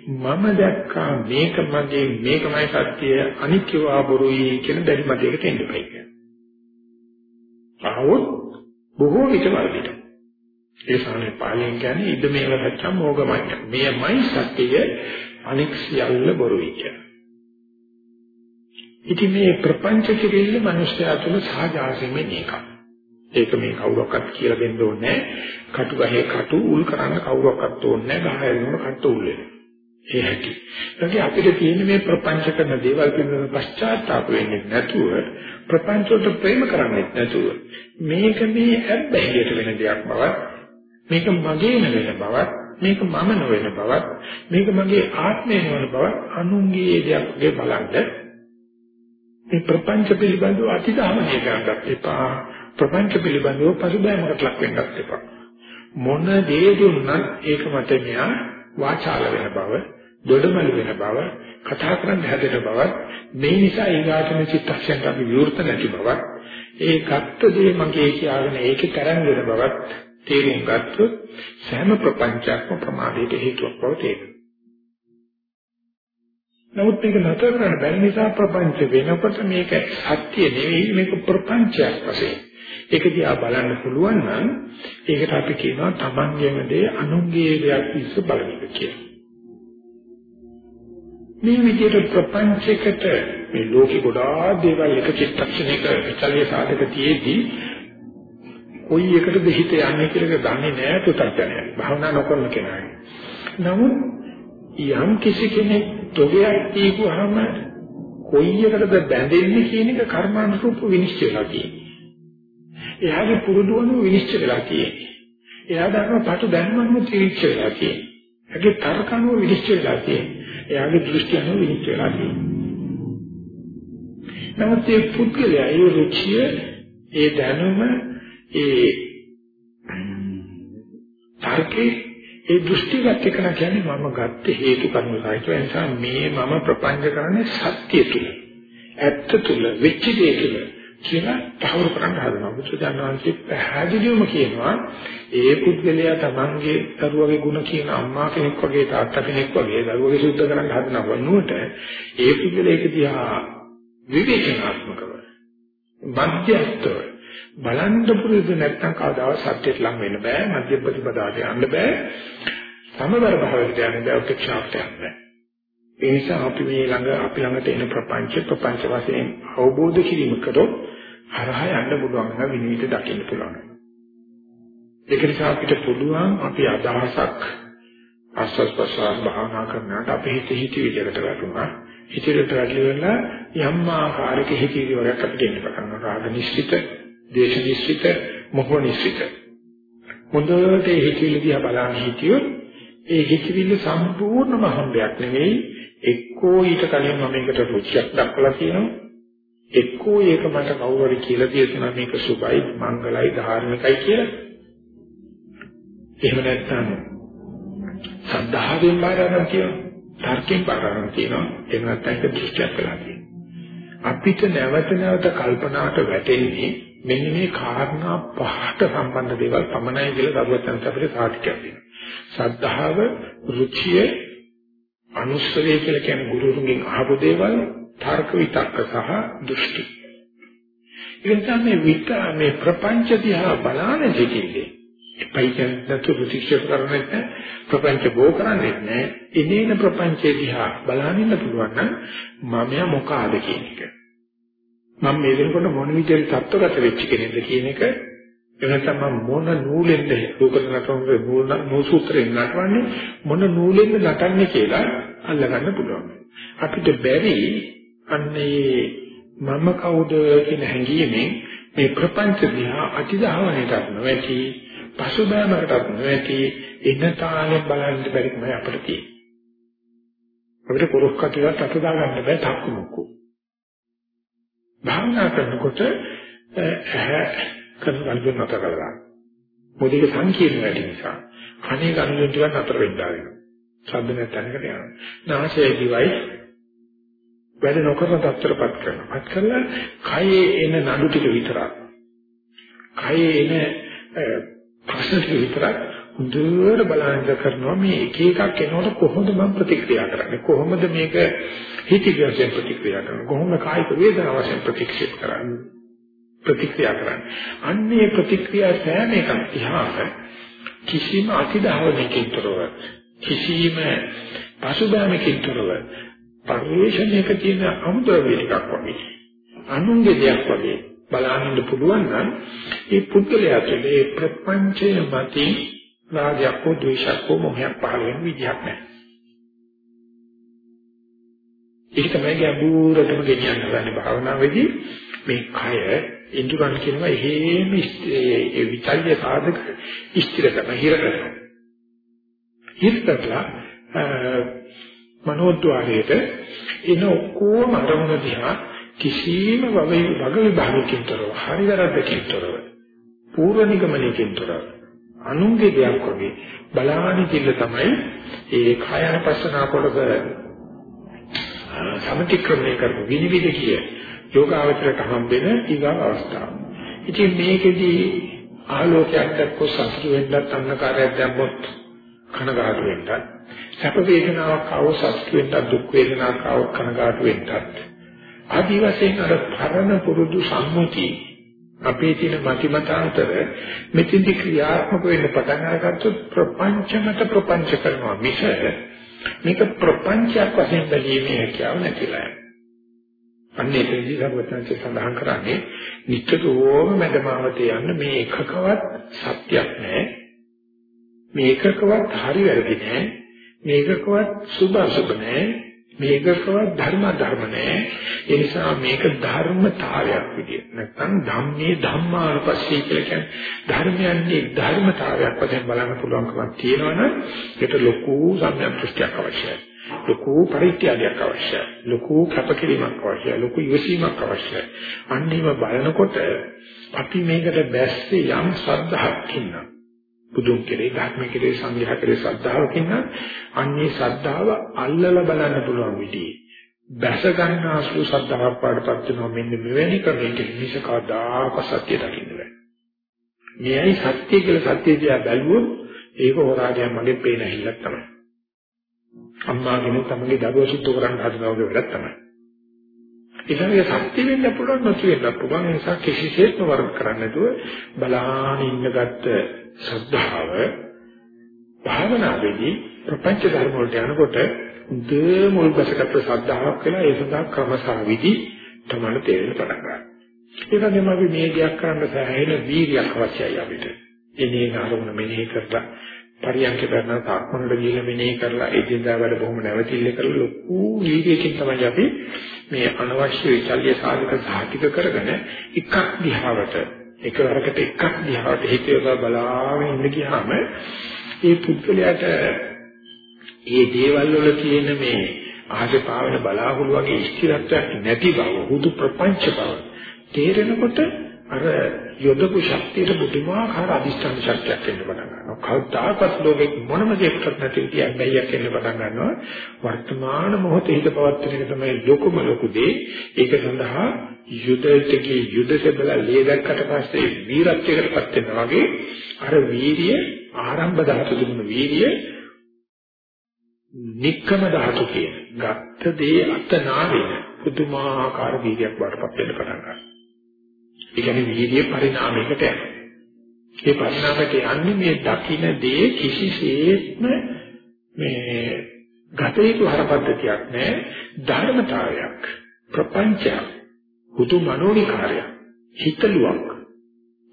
මම දැක්කා මේක මගේ මේකමයි සත්‍ය අනිත්‍යව බොරුයි කියන බැරි මතයකට එන්න බෑ කියන්නේ. ආවොත් බොහෝ විට වර්ධිත. ඒ සානේ පාලියෙන් කියන්නේ ඉද මේව සත්‍යම් මොගමඤ්ඤ. මෙයමයි සත්‍යය අනික් සියල්ල බොරුයි කියන. ඉතින් මේ ප්‍රපංච කිරිල්ල මිනිස්යා තුළ සහජාසෙම එකක්. ඒක මේ කවුරක්වත් කියලා දෙන්න ඕනේ කටු ගහේ කටු උල් කරන්න කවුරක්වත් ඕනේ නැහැ. ගහේ නම කට්ට උල් වෙනවා. ඒ හැටි. ඒකේ අපිට තියෙන මේ ප්‍රපංච කරන දේවල් පිළිබඳව පශ්චාත්තාප වෙන්නේ නැතුව ප්‍රපංච වලට ප්‍රේම කරන්නේ නැතුව මේක මේ හැබ්බැහියට වෙන දෙයක් බවත් මේක මගේ නෙවෙන බවත් මේක මම නොවන බවත් මේක මගේ ආත්මය නොවන බවත් අනුන්ගේ දෙයක්ගේ බලන්න. මේ ප්‍රපංච පිළිබඳව අතිදාමනය කරන්නත් එපා. ප්‍රපංච පිළිබඳව පසුබෑමකට ලක් වෙන්නත් එපා. මොන දේ දුන්නත් ඒක මත මෙයා වාචාල වෙන බව දොඩමල් වෙන බව කතා කරන්න හැදෙන බව මේ නිසා ඊගාටම චිත්තක්ෂණයට අපි විවෘත නැති බව ඒ ගත්ත දේ මගේ කියාගෙන ඒකේ තරංග වෙන බවත් තේරුම් ගත්තොත් සෑම ප්‍රපංචයක්ම ප්‍රමාදයට හේතුවක් බව තේරෙනවා. නමුත් මේක නතර කරන්න බැරි නිසා ප්‍රපංච වෙනකොට මේක සත්‍ය නෙවෙයි මේක ප්‍රපංචයක් වශයෙන්. ඒක දිහා බලන්න පුළුවන් නම් ඒකට අපි කියනවා තමන්ගේම දේ අනුන්ගේ දෙයක් ඉස්ස බලන එක කියලා. මේ විදිහට ප්‍රපංචයකට මේ ලෝකෙ ගොඩාක් දේවල් එක චිත්තක්ෂණයක විචල්්‍ය සාධක තියේදී කොයි එකටද හිත යන්නේ කියලා දන්නේ නැහැ පුතර්ජනය. භාවනා නොකරන කෙනායි. නමුත් යම් කිසි කෙනෙක් තොගයක් දීපුවාම කොයි එකටද බැඳෙන්නේ කියන එක කර්මානුරූප විනිශ්චය වෙලා තියෙන්නේ. එයාගේ පුරුදු වුණු විනිශ්චය වෙලා තියෙන්නේ. එයා දන්න පටු දැනුමම තීක්ෂ වෙලා තියෙන්නේ. එයාගේ තර්කනුව විනිශ්චය වෙලා තියෙන්නේ. එයාගේ දෘෂ්ටි අනුව විනිශ්චය වෙලා තියෙන්නේ. නමුත් මේ පුද්ගලයා ඒ රුචිය ඒ දැනුම ඒ තර්කේ ඒ දෘෂ්ටිගත එකන කියන්නේ මම ගත්ත හේතු කර්ම සාහිත්‍ය නිසා මේ මම ප්‍රපංච කරන්නේ සත්‍ය තුල. ඇත්ත තුල වෙච්ච දේ තුල කියලා තහවුරු කරන්න හදනවා. බුදුදන්වන්සේ පැහැදිලිවම කියනවා ඒ පුද්ගලයා තමන්ගේ දරුවගේ ಗುಣ කියන අම්මා කෙනෙක් වගේ තාත්තා කෙනෙක් වගේ දරුවගේ සුද්ධ කරන්න හදන වුණුවට ඒ පුද්ගලයා දිහා විවේචනාත්මකව මධ්‍යස්ථව බලන්න පුරුදු නැත්නම් කවදාවත් සත්‍යයට ලං වෙන්න බෑ මධ්‍ය ප්‍රතිපදාවට යන්න බෑ. සමබර භාවයට යන්න බෑ උපේක්ෂාවට යන්න බෑ. ඒ නිසා අපි මේ ළඟ අපි ළඟට එන ප්‍රපංච ප්‍රපංච වශයෙන් අවබෝධ කිරීම කරොත් හරහා යන්න පුළුවන් නම් විනිවිද දකින්න පුළුවන්. ඒක නිසා අපිට පුළුවන් අපි අදහසක් ආස්වාස් ප්‍රසවාස භාවනා කරනකොට අපි හිත හිත විදිහට වැටුණා. හිතේට වැටලිවලා යම් ආකාරයක හිතේ වරක් අපිට එන්න පටන් ගන්නවා. රාග නිශ්චිත දේශ නිශ්චිත මොහ නිශ්චිත. හොඳට ඒ හිතවිලි දිහා බලන්න හිටියොත් ඒ හිතවිල්ල සම්පූර්ණම හම්බයක් නෙවෙයි. එක්කෝ ඊට කලින් මම මේකට රුචියක් දක්වලා තියෙනවා. එක්කෝ ඒක මට කවුරු හරි කියලා දෙනවා මේක සුබයි මංගලයි ධාර්මිකයි කියලා. එහෙම නැත්නම් සද්ධාවෙන් බාරගන්න කියනවා තර්කයෙන් බාරගන්න කියනවා. එහෙම නැත්නම් ඒක දෘෂ්ටියක් වෙලා තියෙනවා. අපිට නැවත නැවත කල්පනාවට වැටෙන්නේ මෙන්න මේ කාරණා පහට සම්බන්ධ දේවල් පමණයි කියලා දරුවචන්ත අපිට සාතිකයක් දෙනවා. සද්ධාව, රුචිය, අනුස්සවේ කියලා කියන ගුරුතුන්ගෙන් අහපු දේවල්, තර්ක විතක්ක සහ දෘෂ්ටි. ඉතින් මේ විත මේ ප්‍රපංච දිහා බලන දෙකේ එපයි කියනතු ප්‍රතික්ෂේප කරන්නේ නැහැ ප්‍රපංච බෝ කරන්නේ නැහැ ඉනේන ප්‍රපංචේ දිහා බලන්න පුළුවන් නම් මම මොකාද කියන එක මම මේ වෙනකොට මොන විදිහට තත්ත්වගත වෙච්ච කෙනෙක්ද කියන එක එනකම් මම මොන නූලෙන්ද රූපද නටන නූල් නූසූත්‍රයෙන් නටවන්නේ මොන නූලෙන්ද නටන්නේ කියලා අල්ලගන්න පුළුවන්. අපිට බැරි අන්නේ මම කවුද කියන හැඟීමෙන් මේ ප්‍රපංච දිහා අතිධාවනයටත් නොවැටි පසුබෑමකටත් නොවැටි එන තාලෙන් බලන්න බැරිකම අපිට තියෙනවා. අපිට පොරොක් කටේවත් අත දාගන්න බෑ තක්කු මුක්කු. භාවනා කරනකොට ඇහැ කරන ගනුදෙනු නැතර කරලා. මොකද ඒක සංකීර්ණ වැඩි නිසා. කනේ ගනුදෙනු ටිකක් නතර වෙන්න ආරිනවා. ශබ්ද නැතනකට යනවා. නාසය දිවයි වැඩ නොකරන තත්ත්වයටපත් කරනවා. පත් කරලා කයේ එන නඩු ටික විතරක්. කයේ එන ප්‍රශ්න ටික විතරක් හොඳට බලන්න කරනවා මේ එක එකක් එනකොට කොහොමද මම ප්‍රතික්‍රියා කරන්නේ? කොහොමද මේක හිතවියෙන් ප්‍රතික්‍රියා කරන්නේ? කොහොමද කායික වේදනාවෙන් ප්‍රතික්‍රියා කරන්නේ? ප්‍රතික්‍රියා කරන්නේ. අන්නේ ප්‍රතික්‍රියා සෑම එකක් තියාම කිසිම අතිදාවනකින් තොරව කිසිම පසුබෑමකින් තොරව පරිශ්‍රණයක තියෙන අමුද්‍රව්‍ය ටිකක් වගේ අනුන්ගේ දෙයක් වගේ බලන්න පුළුවන් නම් ඒ පුද්ගලයා තුළ ඒ ප්‍රපංචය මතින් රාගයක් හෝ ද්වේෂයක් හෝ මොහයක් පහළ වෙන විදිහක් නැහැ. ඒක තමයි ගැඹුරටම ගෙනියන්න ගන්න භාවනාවේදී මේ කය ඉන්ද්‍රයන් කියනවා එහෙම ඒ විචල්්‍ය සාධක ස්ථිර කරන හිර කරනවා. හිර කරලා මනෝද්වාරයට එන ඔක්කොම අරමුණ දිහා කිසිම වගේ වග විභාගකින් තොරව හරි වැරද්දකින් තොරව පූර්ව නිගමනයකින් තොරව අනුන්ගේ දෙයක් වගේ බලාගෙන ඉන්න තමයි ඒ කායන පස්සනා කොටස සමතික්‍රමණය කරපු විනිවිද කිය යෝගාවචරයට හම්බෙන ඊගා අවස්ථාව. ඉතින් මේකෙදී ආලෝකයක් දැක්කොත් සතුට වෙන්නත් අන්නකාරයක් දැම්මොත් කනගාටු වෙන්නත් සැප වේදනාවක් ආවොත් සතුට වෙන්නත් දුක් වේදනාවක් ආවොත් කනගාටු වෙන්නත් ආදි වශයෙන් අර පරණ පුරුදු සම්මුතිය අපේ තියෙන මතිමතාන්තර මෙතෙන්දි ක්‍රියාත්මක වෙන්න පටන් අරගත්තොත් ප්‍රපංචමත ප්‍රපංච කරනවා මිස මේක ප්‍රපංචයක් වශයෙන් බැලීමේ හැකියාව නැතිලා අන්නේ තේජි සර්වඥාන්සේ සඳහන් කරන්නේ නිත්‍යතෝම මැදමාවතේ යන්න මේ එකකවත් සත්‍යක් නැහැ. මේ එකකවත් හරි වැරදි නැහැ. මේකකවත් සුභ අසුභ නැහැ. මේකකවත් ධර්ම ධර්ම නෑ. ඒ නිසා මේක ධර්මතාවයක් විදියට. නැත්නම් ධම්මේ ධම්මානුපස්සී කියලා කියන්නේ ධර්මයන්ගේ ධර්මතාවයක් වශයෙන් බලන්න පුළුවන්කමක් තියෙනවනම් ඒකට ලොකු සම්‍යක් දෘෂ්ටියක් අවශ්‍යයි. ලොකු පරිත්‍යාගයක් අවශ්‍යයි. ලොකු කැපකිරීමක් අවශ්‍යයි. ලොකු ඉවසීමක් අවශ්‍යයි. අන්නේම බලනකොට අපි මේකට බැස්සේ යම් ශ්‍රද්ධාවක් ඉන්නවා. බුදුන් කෙරේ ධර්ම කෙරේ සංඝයා කෙරේ ශ්‍රද්ධාවකින් නම් අන්නේ ශ්‍රද්ධාව අල්ලලා බලන්න පුළුවන් විදිහේ බැස ගන්න ආසු ශ්‍රද්ධාවක් පාඩපත් වෙනවා මෙන්න මෙවැනි ක්‍රමයකින් මිස කවදාක සත්‍ය දකින්න බෑ. මෙයයි සත්‍ය කියලා සත්‍ය දිහා බැලුවොත් ඒක හොරාගෙන මගේ පේන හිල්ලක් තමයි. අම්මාගෙන තමගේ දරුවා සුද්ධ කරන්න හදනවා වගේ වැඩක් තමයි. ඒකනේ සත්‍ය වෙන්න පුළුවන් නැති වෙන්න පුළුවන් ඒ නිසා කිසිසේත්ම වරද කරන්නේ නැතුව බලාගෙන ඉන්නගත්ත ශ්‍රද්ධාව භාවනාවේදී ප්‍රපංච ධර්ම වලට යනකොට ද මුල් බසකට ශ්‍රද්ධාවක් වෙලා ඒ සඳහා ක්‍රමසහ විදි තමයි තේරෙන්න පටන් ගන්නවා. ඒ වගේම අපි මේ දෙයක් කරන්න සෑහෙන වීර්යයක් අවශ්‍යයි අපිට. එනේ අරමුණ මෙනෙහි කරලා පරියන්ක කරන තාක්මනට ගිහිල්ලා මෙනෙහි කරලා එදිනදා වැඩ බොහොම නැවතිල්ල කරලා ලොකු වීර්යයකින් තමයි අපි මේ අනවශ්‍ය විචල්්‍ය සාධක සාහිතික කරගෙන එකක් දිහාවට එකවරකට එකක් දිහාට හිත යොදා බලාගෙන ඉන්න ගියාම ඒ පුද්ගලයාට ඒ දේවල් වල තියෙන මේ ආශේ පාවෙන බලාහුළු වගේ ස්ථිරත්වයක් නැති බව හුදු ප්‍රපංච බව තේරෙනකොට අර යොදපු ශක්තියට පුදුමාකාර අදිෂ්ඨාන ශක්තියක් එන්න පටන් ගන්නවා. කවදාකවත් ලෝකෙ මොනම දෙයකට නැති කියක් බැහැයක් එන්න පටන් ගන්නවා. වර්තමාන මොහොතේ හිත පවත්වන එක තමයි ලොකුම ලොකු දේ. ඒක සඳහා යුදයේ යුදසබල ලේ දැක්කට පස්සේ වීරත්වයකටපත් වෙනවා වගේ අර වීරිය ආරම්භ ධාතු දුන්න වීරිය නික්කම ධාතු කියන ගත්ත දේ අතනාවෙන පුදුමාකාර වීර්යයක් වඩපත් වෙන්න පටන් ගන්නවා. ඒ කියන්නේ වීර්ය පරිණාමයකට යනවා. ඒ පරිණාමයට යන්නේ මේ දකින්න දේ කිසිසේත්ම මේ ගත යුතු හරපද්ධතියක් නෑ ධර්මතාවයක් ප්‍රපංචයක් හුතු මනෝනිකාරයක් හිතලුවක්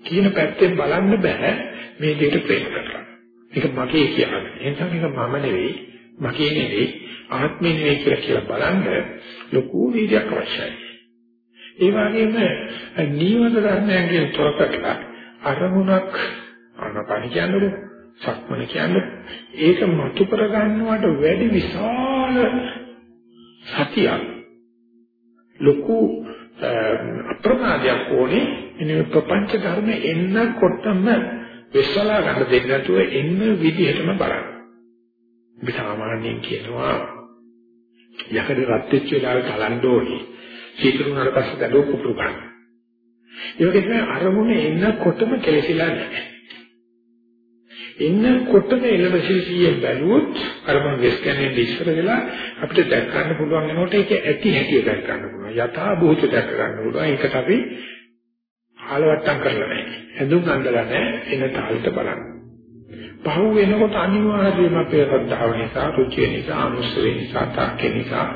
කියන පැත්තෙන් බලන්න බෑ මේ දෙයට ප්‍රේම කරලා. ඒක මගේ කියන්නේ. ඒ නිසා මේක මම නෙවෙයි මගේ නෙවෙයි ආත්මේ නෙවෙයි කියලා කියලා බලන්න ලොකු වීර්යයක් අවශ්‍යයි. ඒ වගේම නීවර ධර්මයන්ගෙන් තොරකටලා අරමුණක් අනපන කියන්නේ සක්මන කියන්නේ ඒක මතු කර ගන්නවට වැඩි විශාල සතියක් ලොකු අප්‍රමාදයක් ඕනේ එනේ ප්‍රපංච ධර්ම එන්නකොටම විශ්වලා ගන්න දෙන්නේ නැතුව එන්න විදිහටම බලන්න. අපි සාමාන්‍යයෙන් කියනවා යකඩ රත් වෙච්ච වෙලාවට කලන්න ඕනේ. සීකරුණාට පස්සේ දඩෝ කුපුරු ගන්න. ඒ වගේ තමයි අරමුණ එන්නකොටම කෙලසිලා නැහැ. එන්නකොටම එළවසිසියෙන් බැලුවොත් අරමුණ වෙස් කැනේ ඉස්සර වෙලා අපිට දැක් ගන්න පුළුවන් වෙනකොට ඒක ඇති හැටි දැක් ගන්න පුළුවන්. යථා භූත දැක් ගන්න පුළුවන්. ඒකට අපි ආලවට්ටම් කරලා නැහැ. හැඳුම් අඳලා නැහැ. එන තාලෙට බලන්න. පහු වෙනකොට අනිවාර්යයෙන්ම අපේ ශ්‍රද්ධාව නිසා, රුචිය නිසා, අනුස්සවේ නිසා, තාක්කේ නිසා,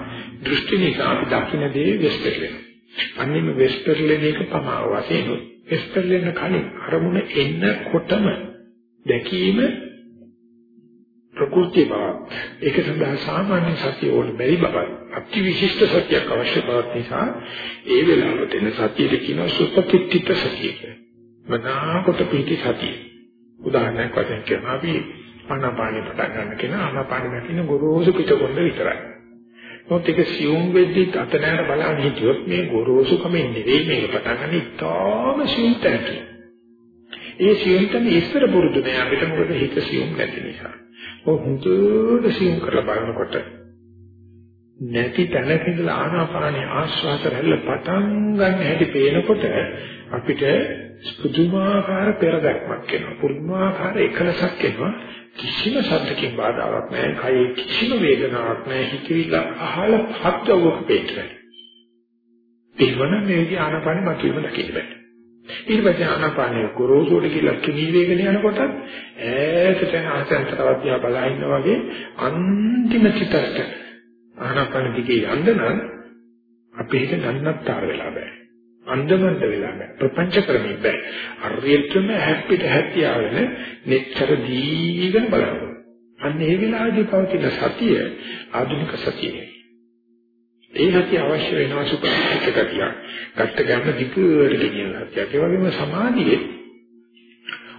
දෘෂ්ටි නිසා අපි දකින්න දේ වෙස්පර් වෙනවා. අන්නේම වෙස්පර් ලෙන එක පමාව වශයෙන් වෙස්පර් ලෙන කලින් අරමුණ එන්නකොටම දැකීම ප්‍රකෘති බව. ඒක සඳහා සාමාන්‍ය සතිය ඕන බැරි බව අති විශිෂ්ට සත්‍යයක් අවශ්‍ය බව නිසා ඒ වෙලාවට එන සතියේ කියන සුපතිත්‍ිත සතිය මනාකොට පිටි සතිය. උදාහරණයක් වශයෙන් කියනවා අපි ආනාපානෙ පටන් ගන්න කෙනා ආනාපානෙ නැතින ගොරෝසු පිටකොන්ද විතරයි. මොකද ඒක සියුම් වෙද්දි අතනෑර බලන්න හිටියොත් මේ ගොරෝසු කමෙන් නෙවෙයි මේක පටන් ගන්න ඉතාම සියුම් තැනකින් ඒ සියුම්තම ඉස්සර පුරුදු නෑ අපිට මොකද හිත සියුම් නැති නිසා. ඔය හුදුට සියුම් කරලා බලනකොට නැති තැනක ඉඳලා ආනාපානේ ආශ්වාස රැල්ල පටන් ගන්න හැටි පේනකොට අපිට පුදුමාකාර පෙරදක්මක් එනවා. පුදුමාකාර එකලසක් එනවා. කිසිම සද්දකින් බාධාවක් නැහැ. කයේ කිසිම වේදනාවක් නැහැ. හිතවිල්ල අහල හත්වක පේන්නේ. ඒවන මේ විදිහ ආනාපානේ මතුවෙම දකින්න බෑ. ඊට පස්සේ ආනාපානයේ ගොරෝසුට කියලා තුනී වේගන යනකොට ඈතට ආසන්තරවත් දිහා බලා ඉන්නා වගේ අන්තිම චිතට ආනාපාන දිගේ යන්න නම් අපේ හිත නන්නත්තර වෙලා බෑ. අන්දමන්ද වෙලා බෑ. ප්‍රපංච කරමින් බෑ. හරියටම හැප්පිට හැප්පියාගෙන මෙච්චර දීගෙන බලන්න. අන්න ඒ වෙලාවේදී පවතින සතිය ආධුනික සතියයි. ඒ හැටි අවශ්‍ය වෙනවා සුපරිචිත ගතිය. ගත්ත ගන්න දිගට ගෙනියන සත්‍යයක්. ඒ වගේම සමාධියේ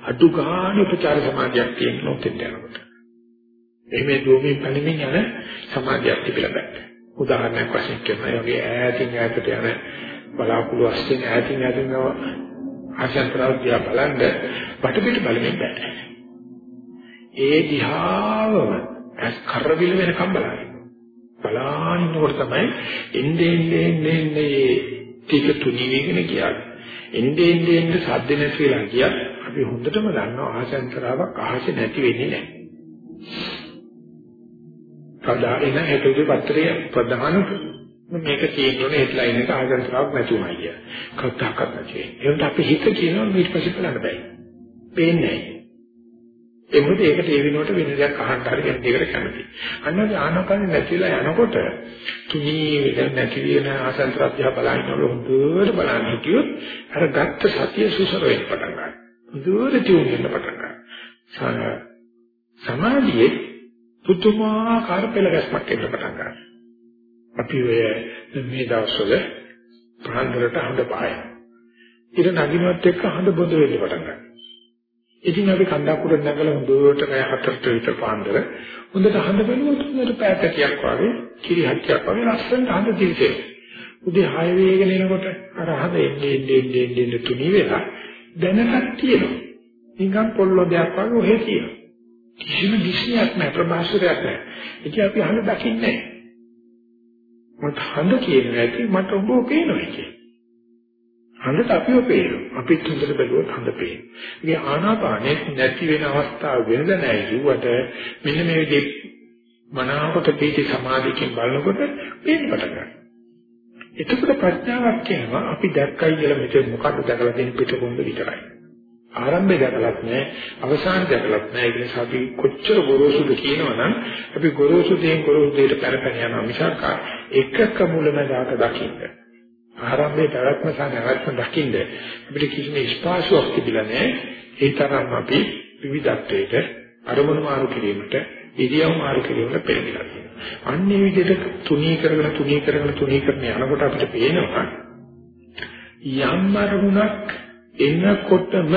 අඩු ගන්න උපචාර සමාධියක් තියෙන නොතෙන් යනකොට. එimhe දුමින් පණිමින් යන සමාධියක් තිබිලා බෑ. උදාහරණයක් වශයෙන් කියනවා වගේ ඈතින් ඈතට යන බලාකුළු අස්තෙන් ඈතින් ඈතින් ආශාන්තරාව දිහා බලන්න පිටපිට බලමින් බෑ. ඒ දිහාවම ඇස් කරවිල වෙනකම් බලන්න. බලානිනකොට තමයි එන්නේ එන්නේ එන්නේ එන්නේ ටික තුනී වෙගෙන ගියා. එන්නේ එන්නේ එන්නේ සද්ද නැති වෙලා ගියා. අපි හොඳටම දන්නවා ආසන්තරාවක් අහස නැති වෙන්නේ නැහැ. කවදා එන හේතුවේ පත්‍රය ප්‍රධාන මේක තියෙන්නේ හෙඩ්ලයින් එක ආසන්තරාවක් නැතුමයි කිය. කවදාකවත් නැති. ඒකට අපි හිත කියනවා ඊට පස්සේ බලන්න බෑ. පේන්නේ නැහැ. ඒ මොකද ඒකට ඒ වෙනුවට වෙන දෙයක් අහන්න හරි වෙන දෙයකට කැමති. අන්නගේ ආනාපානෙ නැතිලා යනකොට තුනී වෙන නැති වෙන ආසන්තරත්‍ය බලනකොට හොඳට බලන්න හිටියොත් අර ගත්ත සතිය සුසර වෙන්න පටන් ගන්නවා. හොඳට තියුණු වෙන්න පටන් ගන්නවා. සමාධියේ පුදුමාකාර පෙළගස්මක් එන්න පටන් ගන්නවා. අපි ඔය මේ දවස්වල ප්‍රාන්දරට හඳ පාය. ඉර නගිනවත් එක්ක හඳ බොඳ වෙන්න පටන් ගන්නවා. ඉතින් අපි කන්දක් උඩ නැගලා හොඳට රෑ හතරට විතර පාන්දර හොඳට හඳ බැලුවොත් හොඳට පෑතකියක් වගේ කිරි හච්චයක් වගේ ලස්සනට හඳ දිලිසෙයි. උදේ 6 වේගෙන එනකොට අර හඳ එන්නේ එන්නේ එන්නේ එන්නේ තුනි වෙලා දැනටත් තියෙනවා. නිකන් පොල්ලොඩයක් වගේ ඔහෙ තියෙනවා. කිසිම දිශයක් නැහැ ප්‍රභාස්වරයක් නැහැ. ඒක අපි හඳ දකින්නේ නැහැ. මට හඳ කියන්නේ නැති මට ඔබ පේනවා කියන්නේ. හඳට අපිව පේනවා. අපිත් හොඳට බැලුවොත් හඳ පේනවා. ඉතින් ආනාපානෙත් නැති වෙන අවස්ථාව වෙනද නැහැ කිව්වට මෙන්න මේ විදිහේ මනාවට පිටි සමාධියකින් බලනකොට පේන්න පටන් ගන්නවා. එතකොට ප්‍රඥාවක් කියනවා අපි දැක්කයි කියලා මෙතන මොකද්ද දැකලා තියෙන පිටකොන්ද විතරයි. ආරම්භය දැකලත් නැහැ, අවසානය දැකලත් නැහැ. ඒ නිසා අපි කොච්චර ගොරෝසුද කියනවනම් අපි ගොරෝසු දෙයින් ගොරෝසු දෙයට පැනපැන යනවා මිසක් එකක මුලමදාක දකින්න. ආරම්භයේ පැවැත්ම සහ නැවැත්ම දකින්න අපිට කිසිම ස්පාසුවක් තිබිලා නැහැ. ඒ තරම් අපි විවිධත්වයට අරමුණු මාරු කිරීමට ඉරියව් මාරු කිරීමල පෙළඹිලා තියෙනවා. අන්නේ විදිහට තුනී කරගෙන තුනී කරගෙන තුනී කරගෙන යනකොට අපිට පේනවා යම් අරමුණක් එනකොටම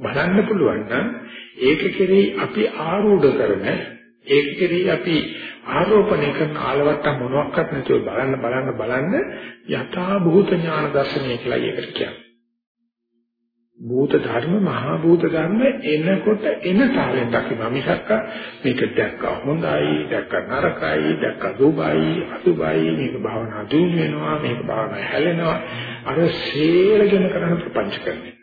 බලන්න පුළුවන් නම් ඒක කෙරෙහි අපි ආරූඪ කරන ඒක කෙරෙහි අපි ආරෝපණය කරන ආලවට්ට මොනවත් නැතුව බලන්න බලන්න බලන්න යථා භූත ඥාන දර්ශනය කියලා ඒකට කියන්නේ. භූත ධර්ම මහා භූත ධර්ම එනකොට එන තාලෙන් දකින්න මිසක් මේක දැක්කා හොඳයි දැක්ක නරකයි දැක්ක දුබයි අසුබයි මේක භාවනා දුන් වෙනවා මේක භාවනා හැලෙනවා අර සේරගෙන කරන ප්‍රපංච කරන්නේ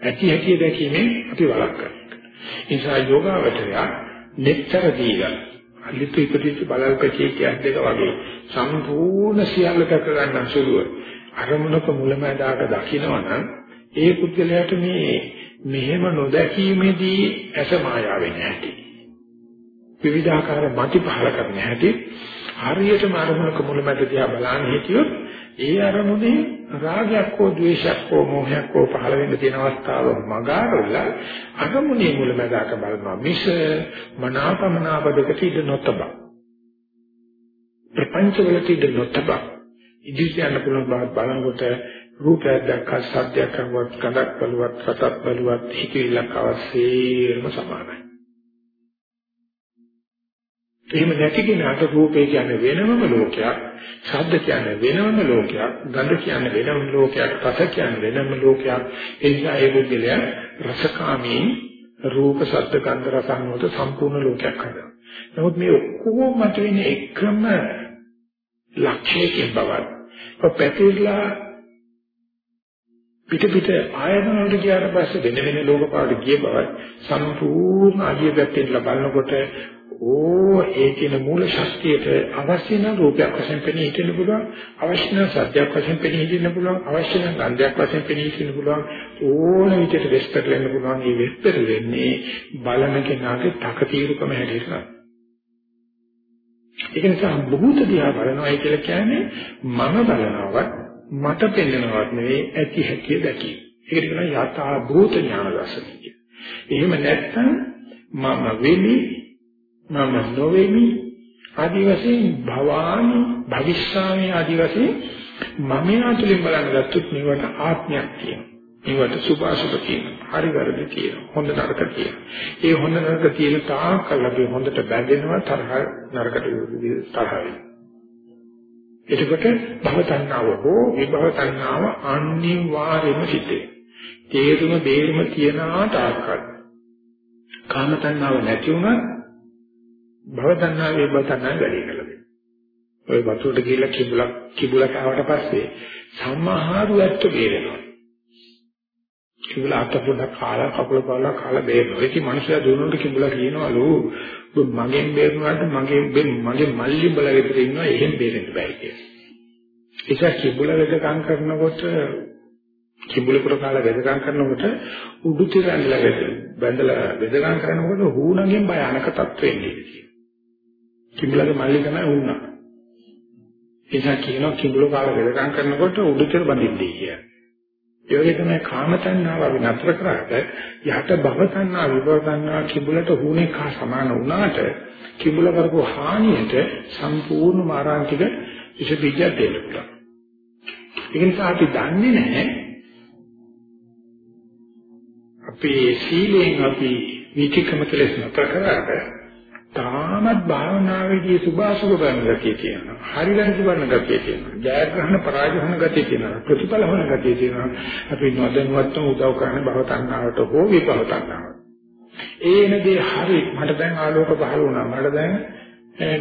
ඇති ඇති දැකීමෙන් අපි වළක්වනවා ඒ නිසා යෝගාවචරය නෙත්තර දීලා අලිතු ඉපදිච්ච බලල්පචේ කියත් දෙක වගේ සම්පූර්ණ සියල්ල දැක ගන්න සුළුව. අරමුණක මුලමඳාක දකිනවනම් ඒ පුද්ගලයාට මේ මෙහෙම නොදැකීමේදී ඇස මායාවෙ නැහැටි. විවිධාකාර මති පහල කරන හැටි හරියටම අරමුණක මුලමඳ දිහා බලන්න හිටියොත් ඒ අරමුණේ රාගයක් හෝ ද්වේෂයක් හෝ මොහයක් හෝ පහළ වෙන්න තියෙන අවස්ථාව මගාරලා අරමුණේ මුලමඳාක බලනවා මිස මනාපමනාප දෙකට ඉඳ නොතබ. ප්‍රපංච වලට ඉඳ නොතබ. ඉදිරියට යන්න පුළුවන් බව බලනකොට රූපයක් දැක්කා සත්‍යයක් කරවත් කඳක් බලුවත් සතක් බලුවත් හිතවිල්ලක් අවශ්‍යම සමානයි. එහෙම නැති කෙනාට රූපේ කියන්නේ වෙනමම ලෝකයක්, ශබ්ද කියන්නේ වෙනමම ලෝකයක්, ගන්ධ කියන්නේ වෙනම ලෝකයක්, රස කියන්නේ වෙනම ලෝකයක්. ඒ නිසා ඒ බුද්ධලයා රසකාමී රූප, ශබ්ද, ගන්ධ, රස අනුවත සම්පූර්ණ ලෝකයක් හදනවා. නමුත් මේ ඔක්කොම මත වෙන්නේ එකම ලක්ෂයකින් බවත්. ඔය පැතිරලා පිට පිට ආයතන වලට ගියාට පස්සේ වෙන වෙන ලෝක පාඩු ගිය බව සම්පූර්ණ අධිය පැත්තෙන් ලබනකොට ඕ ඒ කියන මූල ශක්තියට අවශ්‍ය නම් රූපයක් වශයෙන් පෙනී හිටින්න පුළුවන්. අවශ්‍ය නම් සත්‍යයක් වශයෙන් පෙනී හිටින්න පුළුවන්. අවශ්‍ය නම් ගන්ධයක් වශයෙන් පෙනී හිටින්න පුළුවන්. ඕන විදිහට වෙස්පර් වෙන්න පුළුවන්. මේ වෙස්පර් වෙන්නේ බලන කෙනාගේ තකතිරුකම හැටියට. ඒක නිසා බුදුත දිහා බලනවා කියලා කියන්නේ මම බලනවත් මට පෙන්වනවත් නෙවෙයි ඇති හැකිය දැකීම. ඒකට කියනවා යථා භූත ඥාන දර්ශනය කියලා. එහෙම නැත්නම් මම වෙමි මම නොවෙමි ආදි වශයෙන් භවාමි භවිෂ්‍යාමි ආදි වශයෙන් මම යාතුලින් බලන්න ගත්තොත් මේවට ආත්මයක් තියෙනවා. මේවට සුභාසුභ තියෙනවා. හරි වැරදි තියෙනවා. හොඳ නරක තියෙනවා. ඒ හොඳ නරක තියෙන තාක්කල් අපි හොඳට බැඳෙනවා තරහ නරකට තරහ වෙනවා. එතකොට භව තණ්හාව හෝ විභව තණ්හාව අනිවාර්යයෙන්ම සිද්ධේ. තේරුම බේරුම තියනා තාක්කල්. කාම තණ්හාව නැති වුණත් භව තණ්හාව විභව තණ්හාව වැඩි කරලා දෙනවා. ඔය වතුරට ගිහිල්ලා කිඹුලක් කිඹුලක් ආවට පස්සේ සමහරු ඇත්ත බේරෙනවා. කිඹුල අත පොඩක් කාලා කකුල පාලා කාලා බේරෙනවා. ඒකේ මනුස්සයා දුන්නොත් කිඹුලා කියනවලු මගෙන් බේරුණාට මගේ මගේ මල්ලි බල විතර ඉන්නවා එහෙම බේරෙන්න බෑ කියලා. ඒක කිඹුල වෙදකම් කරනකොට කිඹුලකට කාලා වෙදකම් කරනකොට උඩු තිරංගල වෙද බැඳලා වෙදකම් කරනකොට හුණගෙන් භයානක තත්වෙන්නේ කියලා. කිඹුලගේ මල්ලි තමයි වුණා. ඒක කියනවා කිඹුල කාලා වෙදකම් කරනකොට උඩු තිර බඳින්නේ කියලා. ඒ වගේ තමයි කාම තණ්හාව අපි නතර කරාට යහට භව තණ්හා විභව තණ්හා කිඹුලට හුනේ කා සමාන වුණාට කිඹුල කරපු හානියට සම්පූර්ණ මාරාන්තික විෂ බීජයක් දෙන්න පුළුවන්. ඒ නිසා අපි දන්නේ නැහැ අපේ සීලෙන් අපි විචිකම කෙලස් නතර කරාට තාමත් භාවනාවේදී සුභාසුභ ගන්න ගතිය තියෙනවා. හරි වැරදි ගන්න ගතිය තියෙනවා. ජයග්‍රහණ පරාජයන ගතිය තියෙනවා. ප්‍රතිඵල හොන ගතිය තියෙනවා. අපි නොදැනුවත්වම උදව් කරන භව තණ්හාවට හෝ විභව තණ්හාවට. ඒනදී හරි මට දැන් ආලෝක පහළ වුණා. මට දැන්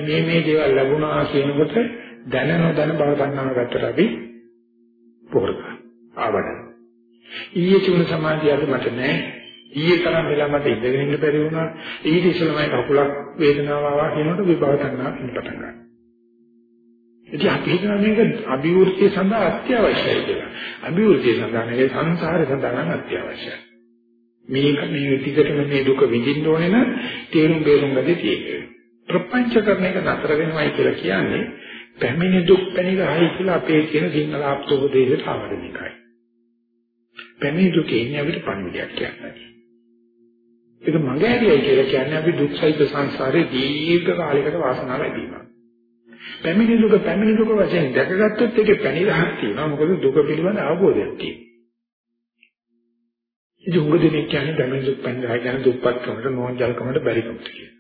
මේ මේ දේවල් ලැබුණා කියනකොට දැන නොදැන භව තණ්හාව ගත්තට අපි පොරක ආවඩන. ඊයේ තිබුණ සමාධිය අද මට නැහැ. ඊයේ තරම් වෙලා මට ඉඳගෙන ඉන්න බැරි වුණා. ඊට ඉස්සෙල්ලා මම කකුලක් වේදනාව ආවා කියනකොට විභව තණ්හා පිට පටන් ගන්නවා. ඉතින් අපි හිතන මේක අභිවෘද්ධිය සඳහා අත්‍යවශ්‍යයි කියලා. අභිවෘද්ධිය සඳහා නෙවෙයි සංසාරය සඳහා නම් අත්‍යවශ්‍යයි. මේක මේ ටිකටම මේ දුක විඳින්න ඕනේ නම් තේරුම් බේරුම් ගන්නේ තියෙන්නේ. ප්‍රපංච කරන එක නතර වෙනවයි කියලා කියන්නේ පැමිණි දුක් පැනිරහයි කියලා අපේ කියන සිංහල ආප්තෝපදේශයට ආවදන එකයි. පැමිණි දුකේ ඉන්නේ අපිට පණිවිඩයක් කියන්නේ. ඒක මගේ ඇරියයි කියලා කියන්නේ අපි දුක් සහිත සංසාරේ දීර්ඝ කාලයකට වාසනාව ලැබීම. පැමිණි දුක පැමිණි දුක වශයෙන් දැකගත්තොත් ඒකේ පැණිරහක් තියෙනවා. මොකද දුක පිළිබඳ අවබෝධයක් තියෙනවා. ඉතින් උඟ දෙනෙක් කියන්නේ පැමිණි දුක් පැණිරහ කියන දුක්පත්කමට නෝන්ජල්කමට බැරිකමට කියලා.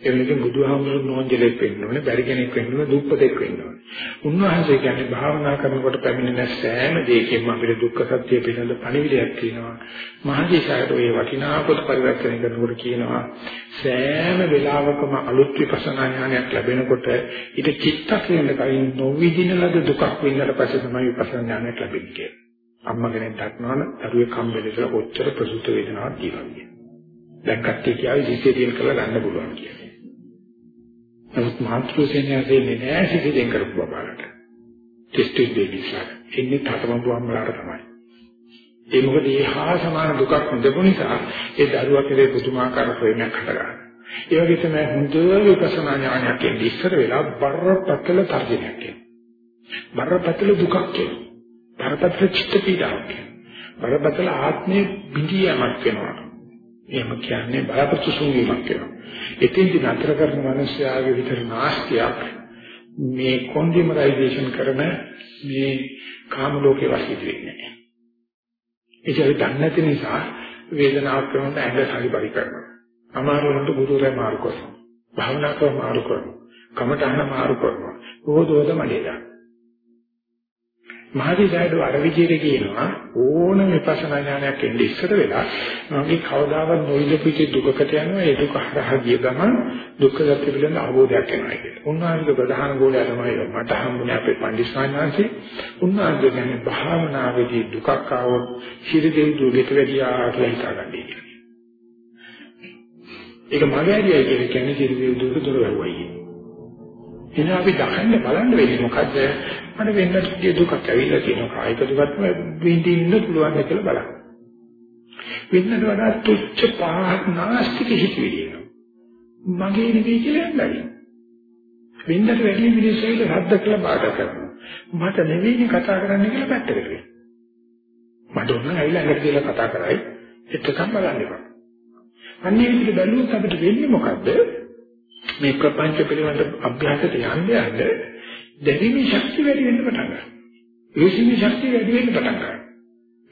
එන්නකින් බුදුහාමුදුරුවෝ නෝන්ජලෙක් වෙන්න ඕනේ, බැරි කෙනෙක් වෙන්න ඕනේ, දුප්පතෙක් වෙන්න ඕනේ. උන්වහන්සේ කියන්නේ භාවනා කරනකොට පැමිණෙන සෑම දෙයකින්ම අපිට දුක්ඛ සත්‍ය පිළිබඳ පණිවිඩයක් තියෙනවා. මහදීසාරට ඔය වටිනා කොට පරිවර්තනය කරනකොට කියනවා සෑම වෙලාවකම අලුත් විපස්සනා ඥානයක් ලැබෙනකොට ඊට චිත්තක්ෂණයක කලින් නොවිදින ලද දුකක් විඳලා පස්සේ තමයි විපස්සනා ඥානයක් ලැබෙන්නේ කියලා. අම්මා කෙනෙක් දක්නවනම් දරුවෙක් හම්බෙලා කොච්චර ප්‍රසූත වේදනාවක් තියෙනවද දැන් කට්ටිය කියාවි සිසේරියන් කරලා ගන්න පුළුවන් කියලා. නමුත් මාතෘසේනියසේ නෑ සිසිදෙන් කරපු බබාලට. ටෙස්ටඩ් බේබිස්ලා. ඉන්නේ තාතමඹු අම්මලාට තමයි. ඒ මොකද ඒ හා සමාන දුකක් හොඳපු නිසා ඒ දරුවා කෙරේ පුදුමාකාර ප්‍රේමයක් හටගන්නවා. ඒ වගේ තමයි හොඳ විපස්සනා ඥානයක් එන්නේ ඉස්සර වෙලා බරපතල තර්ජනයක් එන්නේ. බරපතල දුකක් එන්නේ. බරපතල චිත්ත පීඩාවක් එන්නේ. බරපතල ආත්මේ බිඳියමක් වෙනවා. එහෙම කියන්නේ බරපතල සුන්වීමක් වෙනවා. එතෙන්දි නතර කරන මිනිස්යාගේ විතර නාස්තියක් මේ කොන්ඩිමරයිසේෂන් කරන මේ කාම ලෝකේ වාසිත වෙන්නේ නැහැ. ඒක හරි දන්නේ නැති නිසා වේදනාවක් කරනකොට ඇඟ හරි පරි කරනවා. අමාරු වුණොත් ගුරුවරයා මාරු කරනවා. භාවනා කරන මාරු කරනවා. කමඨහන මාරු කරනවා. ඕදෝද මඩේ දානවා. මහදීසයිඩෝ අර විදිහට කියනවා ඕන විපස්සනා ඥානයක් එන්නේ ඉස්සර වෙලා මගේ කවදාවත් නොවිලපිට දුකකට යනවා ඒ දුක හරහා ගිය ගමන් දුක්ඛ සත්‍ය පිළිබඳ අවබෝධයක් එනවා කියලා. උන්වහන්සේගේ ප්‍රධාන ගෝලයා තමයි මට හම්බුනේ අපේ පඬිස්සාඥාන්සේ. උන්වහන්සේ කියන්නේ භාවනාවේදී දුකක් ආවොත් ශිරදෙවි දුකට වැඩියා කියලා හිතාගන්නේ කියලා. ඒක මගේ ඇරියයි කියන්නේ ශිරදෙවි දුකට දොර වැහුවයි. එහෙනම් අපි දකින්න බලන්න වෙන්නේ මොකද්ද? මට වෙන්නට දුකක් ඇවිල්ලා තියෙනවා. කායික දුකක් විඳින්න පුළුවන් කියලා බලන්න. වෙන්නට වඩා තුච්ච පහක් නාස්තික හිතවිලි එනවා. මගේ නෙවෙයි කියලා යන්නයි. වෙන්නට වැඩි මිනිස්සු ඇවිල්ලා හද්ද කියලා බාධා කරනවා. මට නෙවෙයි කතා කරන්න කියලා පැත්තකට වෙනවා. මට ඕන ඇවිල්ලා ඇඟට කියලා කතා කරයි. එතකම් බලන්න එපා. අන්නේ විදිහට බැලුවොත් අපිට වෙන්නේ මොකද්ද? මේ ප්‍රපංච පිළිබඳ අභ්‍යාසයට යන්න යන්න දැරීමේ ශක්තිය වැඩි වෙන්න පටන් ගන්නවා. ඒසිමේ ශක්තිය වැඩි වෙන්න පටන් ගන්නවා.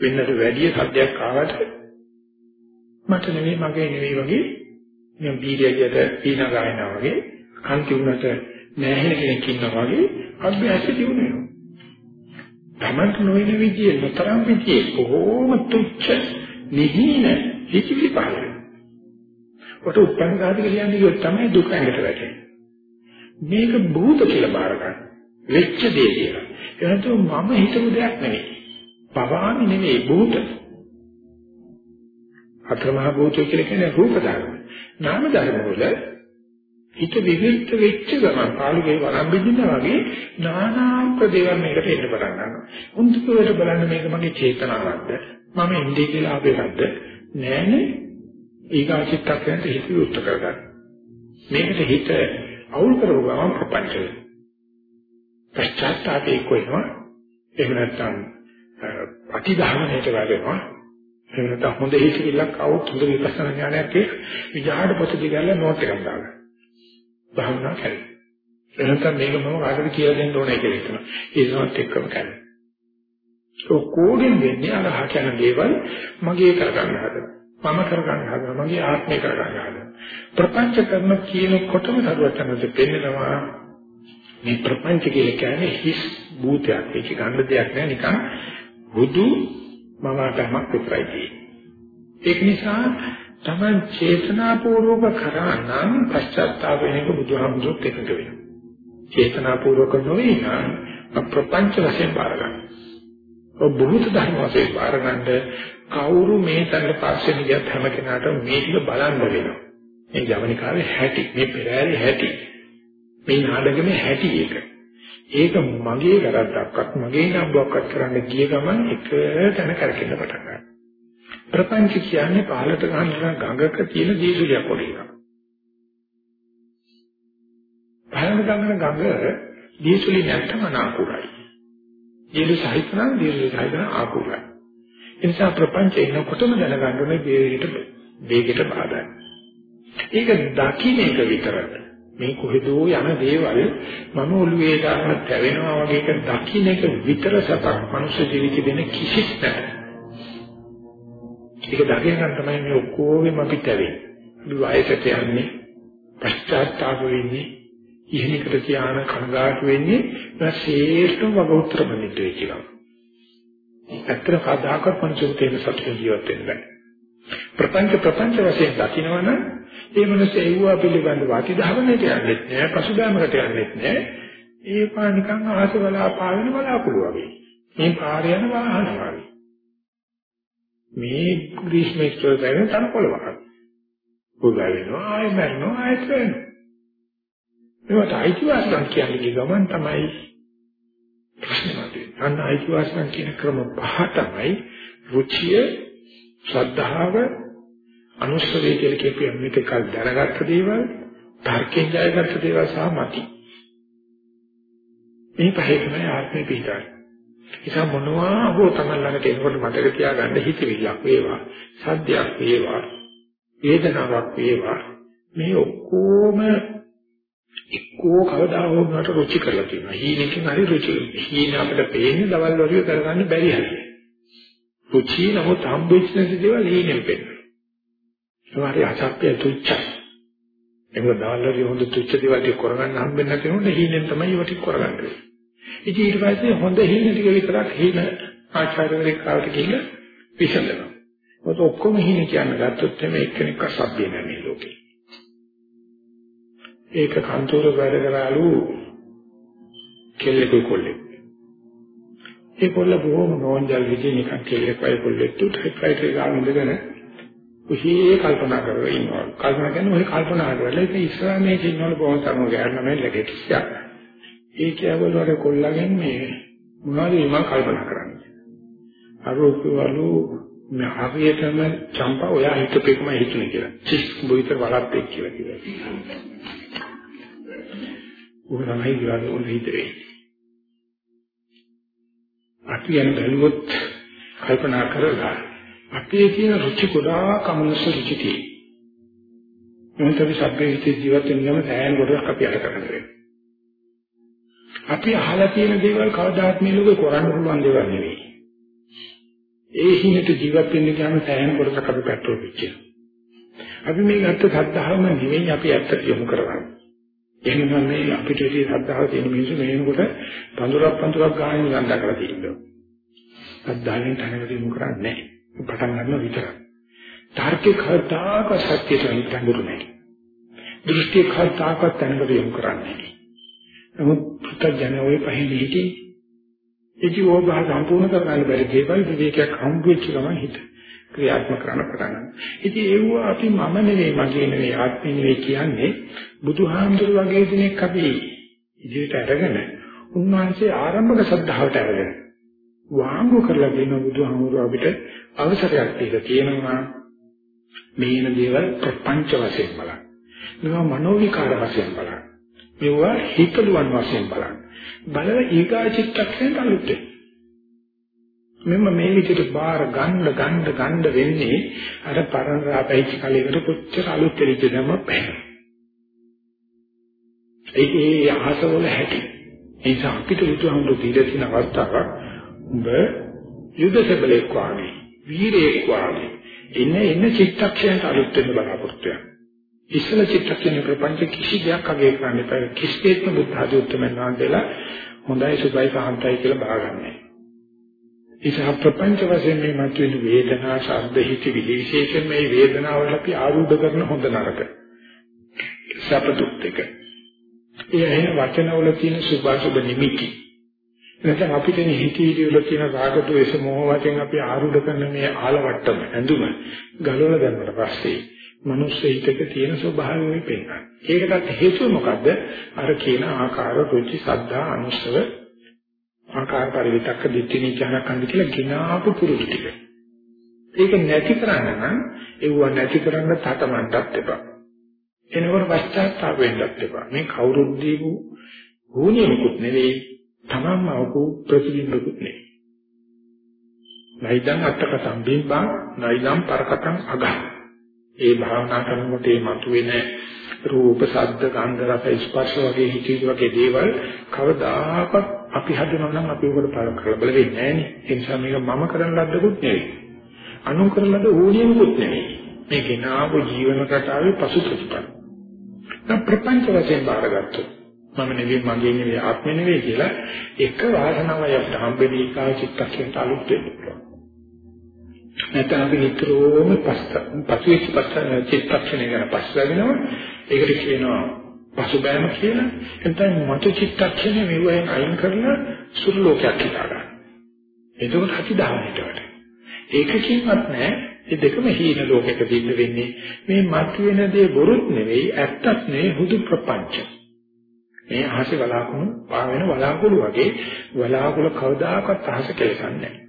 වෙනද වැඩි සද්දයක් ආවට මට නෙවෙයි මගේ නෙවෙයි වගේ මම බීරියට පීන ගායනා වගේ කන්ති උනට නැහෙන කෙනෙක් ඉන්නවා වගේ අභ්‍යාසය දිනු වෙනවා. තමන්ට නොවන විදිය නොතරම් විදිය කොහොම තුච්ච නිහින හිතිවිලි පහළ වෙනවා. කොට උත්පන්න ගාති කියන්නේ තමයි දුක ඇඟට වැටෙන්නේ. මේක භූත කියලා බාර ගන්න. වෙච්ච දේ කියලා. එනතු මම හිතපු දෙයක් නෙවෙයි. පවාමි නෙවෙයි භූත. අතරමහා භූතය කියලා කියන්නේ රූප ධර්ම. නාම ධර්ම වල හිත විවිධ වෙච්ච ගමන් පාළුවේ වරම් බින්දිනා වගේ নানা ප්‍රදේවල් මේකට එන්න පටන් ගන්නවා. උන්දුකවට බලන්න මේක මගේ චේතනාවක්ද? මම ඉන්නේ කියලා ආපේකක්ද? නෑනේ. ඊගාචිත්තකයන්ට හිත විවෘත කරගන්න. මේකට හිත අවුල් කරව ගමන් ප්‍රපංචය. පශ්චාත්තාපේ කොයිනවා එහෙම නැත්නම් අතිධාමණයට වැටෙනවා. එහෙම නැත්නම් හොඳ හිතවිල්ලක් આવුත් හොඳ විපස්සනා ඥානයක් ඒ විජාඩ පොත දිගල්ලා නෝට් එකක් දාගන්න. භාවනා කරේ එහෙනම් මේක මම කාටද කියලා දෙන්න ඕනේ කියලා හිතනවා. ඒ සමත් එක්කම කරන්නේ. ඔක්කොගෙන් වෙන්නේ අර හකන දේවල් මගේ කරගන්න හදනවා. මම කරගන්න හදනවා මගේ ආත්මේ කරගන්න හදනවා ප්‍රපංච කරන කියනකොටම සරුවචනද පෙන්නනවා මේ ප්‍රපංච කියලා කියන්නේ හිස් භූතයක්. ඒක ගන්න දෙයක් නෑ නිකන් බුදු මවාටමක් විතරයි තියෙන්නේ. ඒක නිසා තමයි චේතනාපූර්වක කරා නම් පශ්චාත්තාප වෙන එක බුදුහාමුදුරුත් එකක වෙනවා. චේතනාපූර්වක නොවේ නම් ප්‍රපංච වශයෙන් බාර ගන්න. ඔබ බුදුත ධර්ම වශයෙන් බාර ගන්න කවුරු මේ තන පස්සේ ගියත් හැම කෙනාටම මේක බලන්න වෙනවා. මේ ජවනිකාවේ හැටි, මේ පෙරහැරේ හැටි. මේ නාඩගමේ හැටි ඒක. ඒක මගේ වැරද්දක්වත් මගේ නම්බුවක්වත් කරන්න ගිය ගමන් එක තැන කරකින්න පටන් ගන්නවා. ප්‍රපංච කියන්නේ පහලට ගන්න ගඟක තියෙන දීසුලියක් වගේ එකක්. පහලට ගන්න ගඟ දීසුලි නැත්තම අනාකූලයි. දීලු සහිත නම් දීලු සහිත ආකූලයි. ඒ නිසා ප්‍රපංච එනකොටම දැනගන්න ඕනේ දෙයට වේගයට බාධායි. ඒක දකින්න එක විතරද මේ කොහෙදෝ යන දේවල් මම ඔළුවේ දාන තැවෙනවා වගේ එක දකින්න එක විතර සතක් මනුෂ්‍ය ජීවිතේ දෙන කිසිත් නැහැ. ඒක දකින්න තමයි මේ ඔක්කොගෙම අපි තැවෙන්නේ. අපි වයසට යන්නේ පශ්චාත්තාප වෙන්නේ ඉහෙනකට තියාන කනගාටු වෙන්නේ ශ්‍රේෂ්ඨ වග උත්තර බඳිතේ කියලා. ඇත්තට කදාකත් මනුෂ්‍ය තේන සත්‍ය ජීවත් වෙන්න බෑ. ප්‍රපංච ප්‍රපංච වශයෙන් දකින්නවනම් ඒ මනස එව්වා පිළිබඳව අතිධාවනයට යන්නේ නැහැ පසුබෑමකට යන්නේ නැහැ ඒ පා නිකන් ආස බලා පාවෙන බලාකුළු වගේ. මේ පාර යන වාහන වගේ. මේ ග්‍රීස්මේස්තර දැන තනකොළ වගේ පොළා වෙනවා ආයෙ මරනවා ආයෙත් වෙනවා. ඒවට අයිතිවාසිකම් කියන්නේ ගමන් තමයි ප්‍රශ්නේ මතුවේ අන්න අයිතිවාසිකම් කියන ක්‍රම පහ තමයි රුචිය ශ්‍රද්ධාව අනුස්සවේ කියලා කියපු මේක කල් දැනගත්ත දේවල්, තර්කයෙන් ජයගත්ත දේවල් සහ මති. මේ පහේ තමයි ආත්මේ පිටාරි. නිසා මොනවා හෝ තමයි ළඟට එනකොට මතක තියාගන්න හිතවිල්ලක් වේවා, සද්දයක් වේවා, වේදනාවක් වේවා මේ ඔක්කොම එක්කෝ කවදා හෝ මට රුචි කරලා තියෙනවා. හීනකින් හරි රුචි. හීන අපිට පේන්නේ දවල් වගේ කරගන්න බැරි හැටි. රුචි නමුත් හම්බෙච්ච නැති දේවල් හීනෙන් පේනවා. සමහර අසත්‍ය තුච්චයි. ඒක දාල්ලරි හොඳ තුච්ච දේවල් ටික කරගන්න හම්බෙන්නේ නැති උන්ට හීනෙන් තමයි ඒවා ටික කරගන්නේ. ඉතින් ඊට පස්සේ හොඳ හීන ටික විතරක් හීන ආචාර්යවරයෙක් කාට ගිහින් විසඳනවා. මොකද ඔක්කොම හීන කියන්න ගත්තොත් එමේ එක්කෙනෙක් අසභ්‍ය නැහැ මේ ලෝකේ. ඒක කන්තෝර වැඩ කරාලු කෙල්ලෙකු කොල්ලෙක්. ඒ කොල්ල බොහොම නෝන්ජල් විදිහේ නිකන් කෙල්ලෙක් වගේ කොල්ලෙක් තුත් ටයිප්‍රයිටර් ගාන ඉඳගෙන ඔහේ කල්පනා කරගෙන ඉන්නවා. කල්පනා කරන ඔහේ කල්පනා කරලා ඒක ඉස්සරහ මේ කින්නවල බොහොම තරම ගෑන්න මේ ලැගෙටියක්. ඒ කියවල වල කොල්ලගෙන් මේ මොනවද මම කල්පනා කරන්නේ. අරෝපවලු මේ හරියටම චම්පා ඔයා හිතපෙකම හිතුනේ කියලා. චිස් බුවිත වලත් එක් කියලා කිව්වා. උග තමයි ගියාද උන් හිතේ. අපි යන බැලුවොත් කල්පනා කරලා අපේ තියෙන රුචි ගොඩාක් අමනුෂ්‍ය රුචි තියෙනවා. මොහොත අපි සබ්බේ හිතේ ජීවත් වෙන යම සෑයන කොටයක් අපි අර කරන්නේ. අපි අහලා තියෙන දේවල් කවදාත් මේ ලෝකේ කරන්න පුළුවන් දේවල් නෙවෙයි. ඒ හිමිට ජීවත් වෙන්න ගියාම සෑයන කොටසක් අපි පැට්‍රෝල් පිච්චෙන. අපි මේ ගත්ත සද්ධාවම නෙවෙයි අපි ඇත්තට යොමු කරවන්නේ. එහෙනම් මේ අපිට ඉතින් සද්ධාව තියෙන මිනිස්සු මේනකොට පඳුරක් පඳුරක් ගානේ ගන්දා කරලා තියෙනවා. සද්ධාවෙන් තනකට යොමු කරන්නේ නැහැ. පටන් ගන්න විතරයි. තාර්කික කතාක සත්‍යයට නිතඹුරු නැහැ. දෘෂ්ටි කතාක තැනකට යොමු කරන්නේ නැහැ. නමුත් පුතජන ඔය පහින් හිටි ඒකි ඕබහ සම්පූර්ණ කරගන්න බැරි දේවල් විවේකයක් හම්බ වෙච්ච ගමන් හිත ක්‍රියාත්මක කරන්න පටන් ගන්නවා. ඉතින් ඒව අපි මම නෙවෙයි මගේ නෙවෙයි ආත්මෙ නෙවෙයි කියන්නේ බුදුහාමුදුරු වගේ කෙනෙක් අපි ඉදිරියට අරගෙන උන්වහන්සේ ආරම්භක සද්ධාවට අරගෙන වාංගු කරලා දෙන බුදුහාමුදුරුව අපිට අවසරයක් දීලා තියෙනවා මේන දේවල් ප්‍රපංච වශයෙන් බලන්න. මේවා මනෝවිකාර වශයෙන් බලන්න. මේවා හිතලුවන් වශයෙන් බලන්න. බලව ඊගා චිත්තක්ෂණයට අලුත් මෙන්න මේ විදිහට බාර ගන්න ගන්න ගන්න වෙන්නේ අර පරණ රාපයිච කලයකට කොච්චර අලුත් වෙලිද නම් බෑ. ඒකේ අහසවල හැටි. ඒ නිසා අපිට බුදුහාමුදුරුවෝ දීලා තියෙන අවස්ථාවක් උඹ යුදසබලෙක් වාගේ වීරයෙක් වාගේ එන්න එන්න චිත්තක්ෂණයට අලුත් වෙන්න බලාපොරොත්තු වෙනවා. ඉස්සල චිත්තක්ෂණේ ප්‍රපංච කිසි දෙයක් අගය කරන්න එපා. කිසිේත්ම බුද්ධ ආදී උත්තරමයන් වහන්සේලා හොඳයි සුභයි සාන්තයි කියලා බාරගන්නේ. ඉතින් ප්‍රපංච වශයෙන් මේ මතුවෙන වේදනා, ශබ්ද, හිත විශේෂයෙන් මේ වේදනාවල අපි ආරූඪ කරන හොඳ නරක. සප දුක් දෙක. ඒ ඇහෙන වචනවල තියෙන සුභාසුභ නිමිති නැත්නම් අපිට හිතීදී වල තියෙන රාග ද්වේෂ මොහ වශයෙන් අපි ආරූඪ කරන මේ ආලවට්ටම ඇඳුම ගලවලා දැම්මට පස්සේ මනුස්ස හිතක තියෙන ස්වභාවය වෙයි පේනවා. ඒකටත් හේතුව මොකද්ද? අර කියන ආකාර රුචි සද්ධා අනුස්සව ආකාර පරිවිතක්ක දිට්ඨි නිචානකන්ද කියලා ගිනාපු පුරුදු ටික. ඒක නැති කරන්න නම් ඒව නැති කරන්න තටමන්නත් එපා. එනකොට පශ්චාත්තාප වෙන්නත් එපා. මේ කවුරුත් දීපු ඕනියමකුත් නෙවෙයි තමන්ම අවකු ප්‍රතිබිම්බකුත් නෙයි. නයිදං අත්තකතම් බිම්බං නයිදං පරකටං අගං. ඒ භාවනා කරනකොට මේ මතුවෙන රූප, ශබ්ද, ගන්ධ, රස, ස්පර්ශ වගේ හිතවිලි වගේ දේවල් කවදාකවත් අපි හදනවා නම් අපි උකට කලබල වෙන්නේ නැහැ නේ. ඒ නිසා මේක මම කරන ලද්දකුත් නෙවෙයි. අනු කරන ලද්ද ඕනියමුත් නෙවෙයි. මේක නාව ජීවන කතාවේ පසු ප්‍රතිපල. දැන් ප්‍රපංච වශයෙන් බාරගත්තොත් මම නෙවෙයි මගේ නෙවෙයි ආත්මෙ නෙවෙයි කියලා එක වාසනාවයි අපිට හම්බෙන්නේ ඒකාව චිත්තක්ෂණයට අලුත් වෙන්න පුළුවන්. නැත්නම් අපි නිතරම පසුවිච්ච චිත්තක්ෂණය ගැන පස්සවෙනවා. ඒකට කියනවා පසුබෑම කියලා. එතෙන් මත චිත්තක්ෂණය මෙවෙන් අයින් කරලා සුළු ලෝකයක් හිතා ගන්න. එතකොට අපි දහන්නට වටේ. ඒකකින්වත් නැහැ ඒ දෙකම හීන ලෝකයක දින්න වෙන්නේ මේ මතුවෙන දේ බොරුත් නෙවෙයි ඇත්තක් නෙවෙයි හුදු ප්‍රපංච. මේ අහසේ වලාකුණු පාවෙන වලාකුළු වගේ වලාකුළු කවදාකවත් අහස කෙලසන්නේ නැහැ.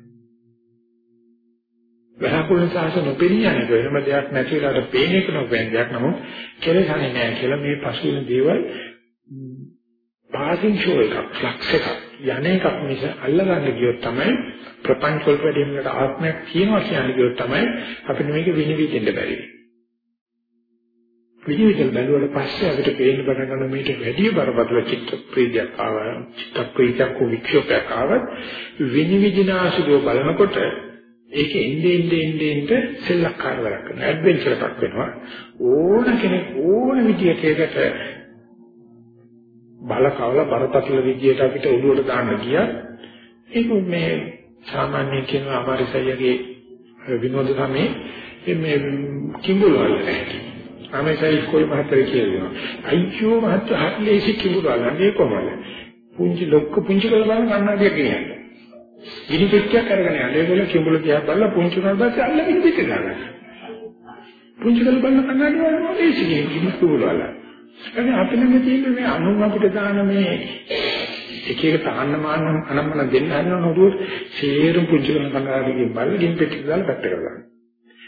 වලාකුළු සාහස නොපෙනී යන වෙනම දෙයක් නැති වෙලාවට පේන එක නොපෙන දෙයක් නමුත් කෙලසන්නේ නැහැ කියලා මේ පසුවෙන දේවල් පාසින් ෂෝ එකක් ෆ්ලක්ස් එකක් යන එකක් මිස අල්ලගන්න ගියොත් තමයි ප්‍රපංච වල වැඩිමකට ආත්මයක් කියනවා කියන්නේ ගියොත් තමයි අපිට මේක විනිවිදින්න බැරි. විනිවිදල් බැලුවට පස්සේ අපිට පේන්න පටන් ගන්න මේක වැඩි බරපතල චිත්ත ප්‍රීතියක් ආවා චිත්ත ප්‍රීතියක් කො වික්ෂෝපයක් ආවත් විනිවිදිනාසුදෝ බලනකොට ඒක එන්නේ එන්නේ එන්නේ එන්නේ සෙල්ලක්කාර වැඩක් කරනවා ඇඩ්වෙන්චර් එකක් වෙනවා ඕන කෙනෙක් ඕන විදියකට ඒකට බල කවල බරපතල විදියට අපිට ඔළුවට දාන්න ගියා ඒක මේ සාමාන්‍ය කියන අමාරිසයගේ විනෝද සමේ මේ කිඹුල් වල නැහැ. අමේසයි කොයි මහත්තයා කියනවා. අයියෝ මහත්තයා හරිලේසි කිඹුල් වලන්නේ කොහමද? පුංචි ලොක්ක පුංචි කරලා බලන කන්නාඩියක් ගෙනියන්න. ගිනි පෙට්ටියක් අරගෙන යන්න. ඒගොල්ල කිඹුල් දිහා බලලා පුංචි කරලා දැස්ස අල්ල ගිනි පෙට්ටිය දාගන්න. පුංචි කරලා බලන කන්නාඩිය වල ඒසි ගිනි කිඹුල් වල. එනේ අපිට තියෙන්නේ මේ අනුන් අපිට දාන මේ එක එක තාන්න මාන්න අනම්මන දෙන්න හදන නෝදුව සේරුම් පුංචි කරන කංගාරිගේ බල්ල ගින් පෙට්ටි දාලා පැත්ත කරගන්න.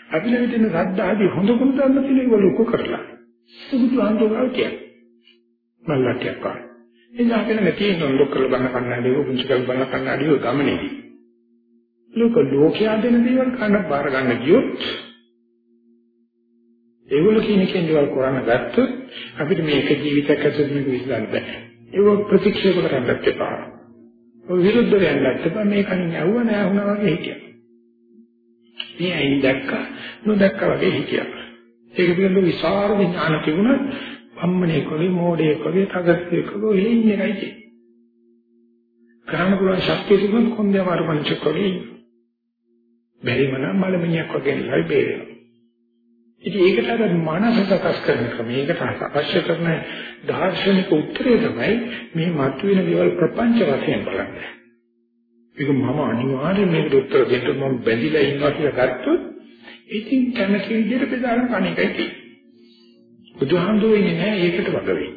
අපි ළඟ තියෙන සද්දාදී හොඳ කුණ දාන්න තියෙන ඒවා ලොකු කරලා. සුදුසු අන්තෝගාව කියන්නේ. මල්ලටයක් කා. එනිසා අපි ළඟ තියෙන ලොකු කරලා බලන කන්නඩිය පුංචි කරලා බලන කන්නඩිය ගමනේදී. ලෝක ලෝකයා දෙන දේවල් කන්න බාර ගන්න ගියොත් ඒගොල්ලෝ කියන කෙනෙක් කරන්න ගත්තොත් අපිට මේක ජීවිතයක් ඇතුළත මේක විශ්ලේෂණය බෑ. ඒක ප්‍රතික්ෂේප කරන්නත් එපා. ඔය විරුද්ධ වෙන්නත් එපා මේ කණින් ඇහුව නෑ වුණා වගේ හිටියා. මේ ඇයින් දැක්ක නොදැක්ක වගේ හිටියා. ඒක පිළිබඳව විසරද ඥාන තිබුණත් අම්මනේ කොලේ මෝඩේ කොලේ තගස්සේ කොලේ ඉන්නේ නැයි. කරන්න පුළුවන් ශක්තිය තිබුණොත් කොන්දේ අමාරු මනුෂ්‍ය කොලේ. බැරිම නම් මලමිණියක් වගේ නයි බේරෙනවා. ඉතින් ඒකට අර මනස සකස් කරන ක්‍රමයකට අවශ්‍ය කරන දාර්ශනික උත්තරය තමයි මේ මතුවෙන දේවල් ප්‍රපංච වශයෙන් බලන්න. ඒක මම අනිවාර්යයෙන් මේකට උත්තර දෙන්න මම බැඳිලා ඉන්නවා කියලා ගත්තොත් ඉතින් කැමති විදිහට බෙදාගෙන කණේකයි තියෙන්නේ. බුදුහාමුදුරුවෝ ඉන්නේ නැහැ ඒකට වග වෙයි.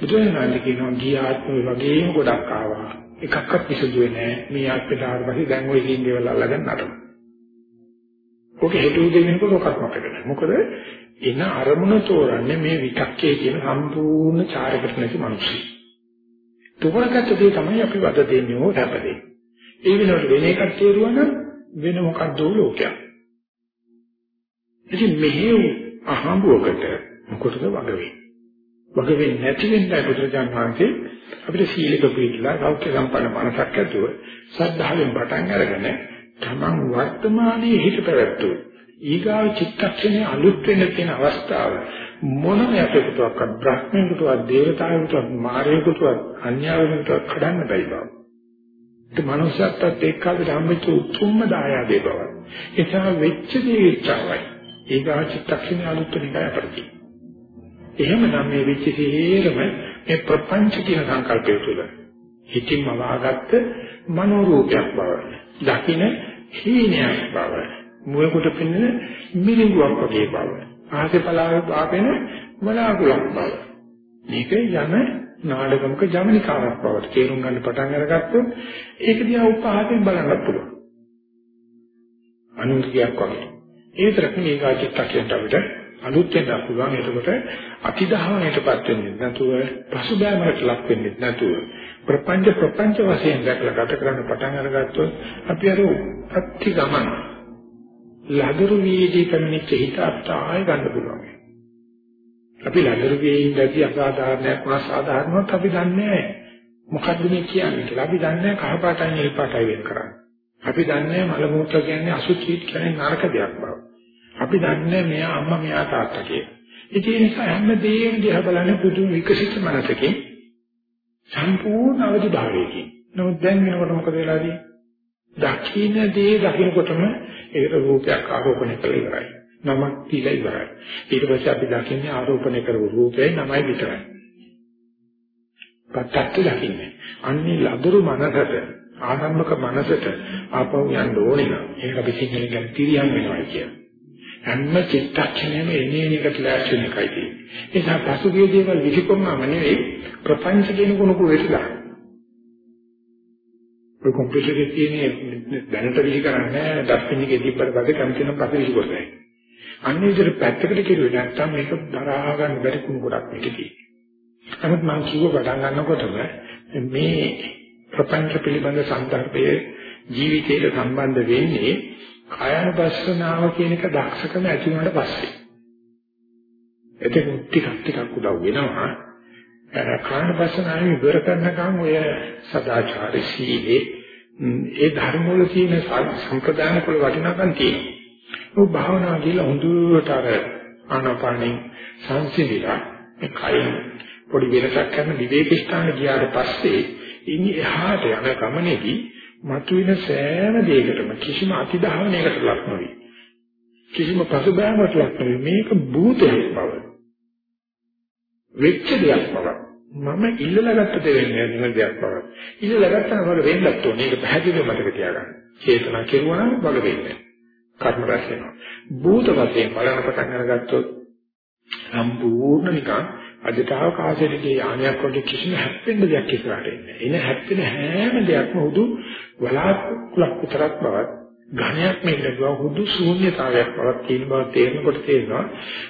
බුදුහාමුදුරුවෝ කියනවා ගිය ආත්ම වගේම ගොඩක් ආවා. එකක්වත් විසඳුවේ නැහැ. මේ ආත්මයට ආවපස්සේ දැන් ওই දින් දේවල් අල්ලගෙන නටනවා. ඔක හෙට උදේ වෙනකොට ඔකක් මතක නැහැ. මොකද එන අරමුණ තෝරන්නේ මේ විතක්කේ කියන සම්පූර්ණ චාරකට නැති මිනිස්සු. තෝරගත්ත දේ තමයි අපි වද දෙන්නේ ඕ රැපදේ. ඒ වෙනකොට වෙන එකක් තේරුවා නම් වෙන මොකක්ද ලෝකයක්. ඉතින් මෙහෙ අහඹුවකට මොකටද වග වෙන්නේ? වග වෙන්නේ නැති වෙන්නයි බුදුරජාණන් වහන්සේ අපිට සීලක පිළිලා සෞඛ්‍ය සම්පන්න මනසක් ඇතුව සද්ධාවෙන් පටන් අරගෙන තමන් වර්තමානයේ හිත පැවැත්වුව ඊගාව චිත්තක්ෂණයේ අලුත් වෙන්න තියෙන අවස්ථාව මොනම යකටවත් බ්‍රහ්මයෙකුටවත් දේවතාවෙකුටවත් මාරයෙකුටවත් අන්‍යවෙකුටවත් කඩන්න බැරි බව. ඒ මනුස්සයත්ත් එක්කවට හම්බෙච්ච උතුම්ම දායාදේ බව. ඒ තමයි වෙච්ච දේ ඉච්ඡාවයි. ඊගාව චිත්තක්ෂණයේ අලුත් වෙන එකයි අපිට. එහෙමනම් මේ වෙච්ච සියරම මේ ප්‍රපංච කියන සංකල්පය තුළ හිතින්ම වාගත්ත මනෝරූපයක් බව. දකින්න හීනයක් බව. මුවකට පෙනෙන මිරිඟුවක් වගේ බව. ආසේ පලාවේ ආපෙන වලාකුලක් බව. මේක යන නාඩගමක ජවනිකාවක් බවට තේරුම් ගන්න පටන් අරගත්තොත් ඒක දිහා උපහාසයෙන් බලන්න පුළුවන්. අනුන්තියක් වගේ. ඒ විතරක් නෙවෙයි ආචිත්තකයට අපිට අලුත් වෙන්න පුළුවන්. එතකොට අතිදහවණයටපත් වෙන්නේ නැතුව පසුබෑමකට ලක් වෙන්නේ නැතුව ප්‍රපංච ප්‍රපංච වශයෙන් දැකලා ගත කරන්න පටන් අරගත්තොත් අපි අර අත්ති ගමන ලදරු වේදී කමිනිච්ච හිත අත්ආය ගන්න පුළුවන්. අපි ලදරු වේදී අසාධාරණයක් වුණා සාධාරණවත් අපි දන්නේ මොකද්ද මේ කියන්නේ කියලා. අපි දන්නේ කහ පාටයි නිල් පාටයි වෙන කරන්නේ. අපි දන්නේ මල මූත්‍ර කියන්නේ අසුචි කියන්නේ නරක දෙයක් බව. අපි දන්නේ මෙයා අම්මා මෙයා තාත්තා කියලා. ඒ නිසා හැම දෙයක්ම දිහා බලන්නේ පුදුම විකසිත මනසකින් සම්පූර්ණ අවදි භාවයකින්. නමුත් දැන් වෙනකොට මොකද වෙලාදී? දකින්න දේ දකින්නකොටම ඒකට රූපයක් ආරෝපණය කරලා ඉවරයි. නමක් තියලා ඉවරයි. ඊට පස්සේ අපි දකින්නේ ආරෝපණය කරපු රූපේ නමයි විතරයි. පත්තත් දකින්නේ. අන්නේ ලදරු මනසට ආරම්භක මනසට ආපහු යන්න ඕනේ නම් ඒක අපි සිංහලෙන් කියන තිරියම් වෙනවා කියන්නේ. හැම චිත්තක්ෂණයම එනේ එකට ලෑස්ති වෙන එකයි තියෙන්නේ. ඒ නිසා පසුගිය දේවල් විසිකොන්නම නෙවෙයි ප්‍රපංච කියන කෙනෙකු වෙట్లా. ඔය කම්පියුටර් එකේ තියෙන දැනට විසි කරන්නේ ඩස්බින් එකේ තිබ්බට පස්සේ කැමති නම් පස්සේ විසි කරන්නේ. අන්න විතර පැත්තකට කෙරුවේ නැත්නම් මේක දරා ගන්න බැරි කුණු ගොඩක් මේක තියෙන්නේ. නමුත් මම කිව්ව පටන් ගන්නකොටම මේ ප්‍රපංච පිළිබඳ සන්දර්භයේ ජීවිතයට සම්බන්ධ වෙන්නේ කායනුපස්සනාව කියන එක දක්ෂකම ඇති වුණාට පස්සේ. එතකොට ටිකක් ටිකක් උදව් වෙනවා. කායනුපස්සනාවේ ඉවර කරනකම් ඔය සදාචාරී සීලේ ඒ ධර්ම වල තියෙන සම්ප්‍රදාන වල වටිනාකම් තියෙනවා. ඔය භාවනා කියලා හොඳට අර ආනාපානෙ සංසිඳිලා ඒ කයින් පොඩි වෙනසක් කරන විවේක ස්ථාන ගියාට පස්සේ ඉන්නේ එහාට යන ගමනේදී මතුවෙන සෑම දෙයකටම කිසිම අතිදහවණයකට ලක් නොවි. කිසිම පසුබෑමකට ලක් නොවි. මේක භූතයක් බව. වෙච්ච දෙයක් බව. මම ඉල්ලලා ගත්ත දෙන්නේ නෙමෙයි දෙයක් බව. ඉල්ලලා ගත්තා නම් වගේ වෙන්නත් ඕනේ. ඒක පැහැදිලිව මතක තියාගන්න. චේතනා කෙරුවා නම් වගේ වෙන්නේ. කර්ම රැස් වෙනවා. භූත වශයෙන් බලන පටන් අරගත්තොත් සම්පූර්ණ නිකන් අදට අවකාශයේදී යානයක් වගේ කිසිම හැප්පෙන්න දෙයක් ඉස්සරහට එන්නේ. එන හැප්පෙන හැම දෙයක්ම හුදු වලාකුලක් විතරක් බවත් ඝණයක් මේකට හුදු ශූන්‍යතාවයක් බවත් කියන බව තේරෙනකොට තේරෙනවා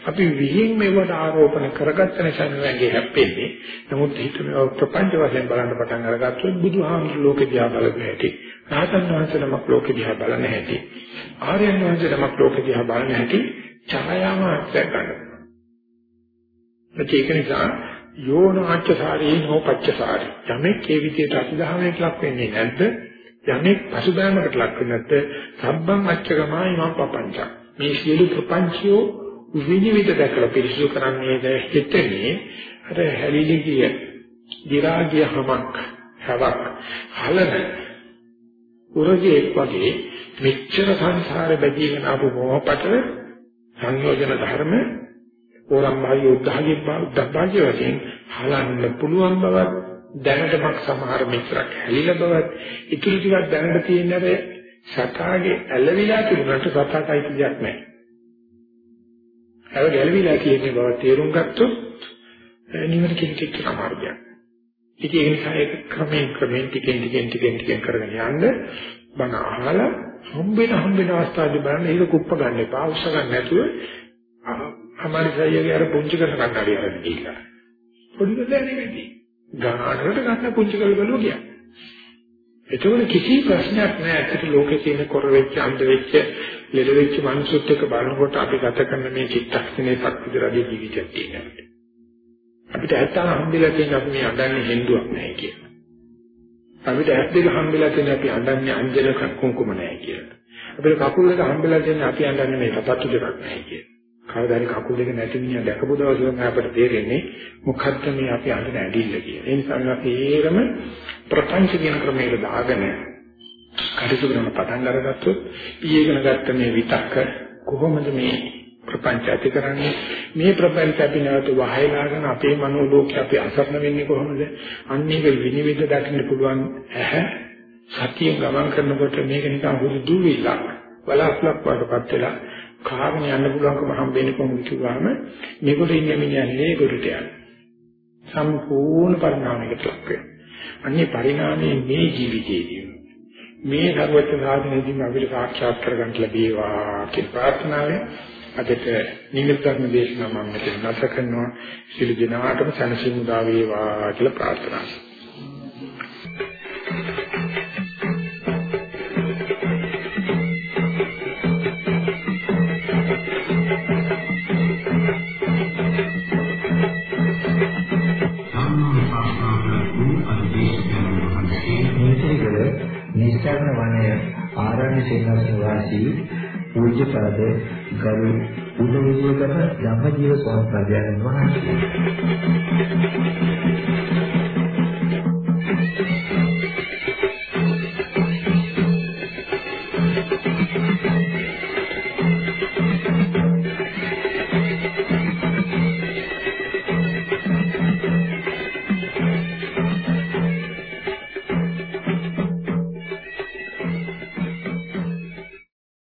අපි විහිං මේවට ආරෝපණ කරගත්ත නිසා නෙවෙයි හැප්පෙන්නේ. නමුත් හිතන ප්‍රපංච වශයෙන් බලන්න පටන් අරගත්තොත් බුදුහාමුදුරු ලෝකෙ දිහා බලන හැටි, රහතන් වහන්සේ නමක් ලෝකෙ දිහා බලන හැටි, ආර්යයන් වහන්සේ නමක් ලෝකෙ දිහා බලන හැටි ඡායාව අත්දැක ගන්නවා. ඒක නිසා යෝනාච්චසාරී නෝපච්චසාරී යමෙක් ඒ විදිහට අසුදහමකට ලක් වෙන්නේ නැද්ද? යමෙක් පසුබෑමකට ලක් වෙන්නේ නැත්ද සබ්බං අච්චගමයි මම පපංච. මේ සියලු ප්‍රපංචයෝ විනිවිද දැකලා පිරිසුදු කරන්නේද හිතේ අර හැලිලි ගිය දිරාගිය හමක් හැවක් හලන උරගේ වගේ මෙච්චර සංසාරේ බැදීගෙන ආපු මොහපතල සංයෝජන ධර්ම ඕරම්භාගය උද්ධහගේ උද්ධභාගය වශයෙන් හලන්න පුළුවන් බවත් දැනටමක් සමහර මිත්‍රක් හැලිලා බවත් ඉතුරු ටිකක් දැනට තියෙන අර සතාගේ ඇලවිලා තිබුණාට සතාටයි කියක් නැහැ. ඒක ගැලවිලා කියන බව තේරුම් ගත්තොත් නිවන කෙනෙක් කියන මාර්ගයක්. ඉතින් ඒ නිසා ඒක ක්‍රමයෙන් ක්‍රමයෙන් ටිකෙන් ටිකෙන් ටිකෙන් ටිකෙන් කරගෙන යන්න බණ අහලා හම්බෙන හම්බෙන අවස්ථාවේ බලන්න ඒක කුප්ප ගන්න එපා. අවශ්‍ය ගන්න නැතුව අමාරුසයියගේ අර පුංචි කරන කන්නඩිය අරගෙන ගිහිල්ලා. පොඩි දෙයක් නෙවෙයි. ගානකට ගන්න පුංචි කරලා බලුවා කියන්නේ. ඒතකොට කිසි ප්‍රශ්නයක් නැහැ. ඇත්තට ලෝකේ තියෙන කර වෙච්ච, අන්ධ වෙච්ච, ලෙඩ වෙච්ච මිනිස්සුත් එක්ක බලනකොට අපි ගත කරන මේ චිත්තක්ෂණේ ශක්තිදරගේ ජීවිතයක් තියෙනවා. අපිට ඇත්තම හම්බෙලා තියෙන අපි මේ අඬන්නේ හෙන්දුවක් නැහැ කියලා. අපිට ඇස් දෙක හම්බෙලා තියෙන අපි අඬන්නේ අංජන කුංකුම නැහැ කියලා. අපිට කකුල් දෙක හම්බෙලා තියෙන අපි අඬන්නේ මේ තපත්තු දෙකක් නැහැ කියලා. කවදාරි කකුල් දෙක නැති මිනිහා දැකපු දවසෙම අපට තේරෙන්නේ මොකක්ද මේ අපි අඳින ඇඳිල්ල කියලා. ඒ නිසා අපි ඒකම ප්‍රපංච කියන ක්‍රමයට දාගෙන කටයුතු කරන පටන් අරගත්තොත් ඊයේගෙන ගත්ත මේ විතක්ක කොහොමද මේ ප්‍රපංච ඇති කරන්නේ මේ ප්‍රපංච අපි නැවත වහයලාගෙන අපේ මනෝලෝකේ අපි අසරණ වෙන්නේ කොහොමද අන්න ඒක විනිවිද දකින්න පුළුවන් ඇහැ සතියෙන් ගමන් කරනකොට මේක නිකන් හුදු දුවිලක් වලාකුලක් වඩපත් වෙලා කාගෙන යන්න පුළුවන්කම හම්බෙන්නේ කොහොමද කිව්වම මේකට ඉන්නේ මිනිහන්නේ ගොඩට යන සම්පූර්ණ පරිණාමයකට ලක් වෙනවා. අන්නේ පරිණාමයේ මේ ජීවිතයේදී මේ ධර්මවත් සාධනෙදී අපිට සාක්ෂාත් කරගන්න ලැබේවා කියන ප්‍රාර්ථනාවෙන් අදට නිමිත් ධර්ම දේශනාව මම මෙතන නැවත කරනවා. සිළු දිනාටම සනසිමු දා වේවා කියලා ප්‍රාර්ථනා කරනවා. ආරණ්‍ය සේනාසන වාසී පූජ්‍යපද ගරු උදවිදේකම ධම්මජීව ස්වාමීන් වහන්සේ.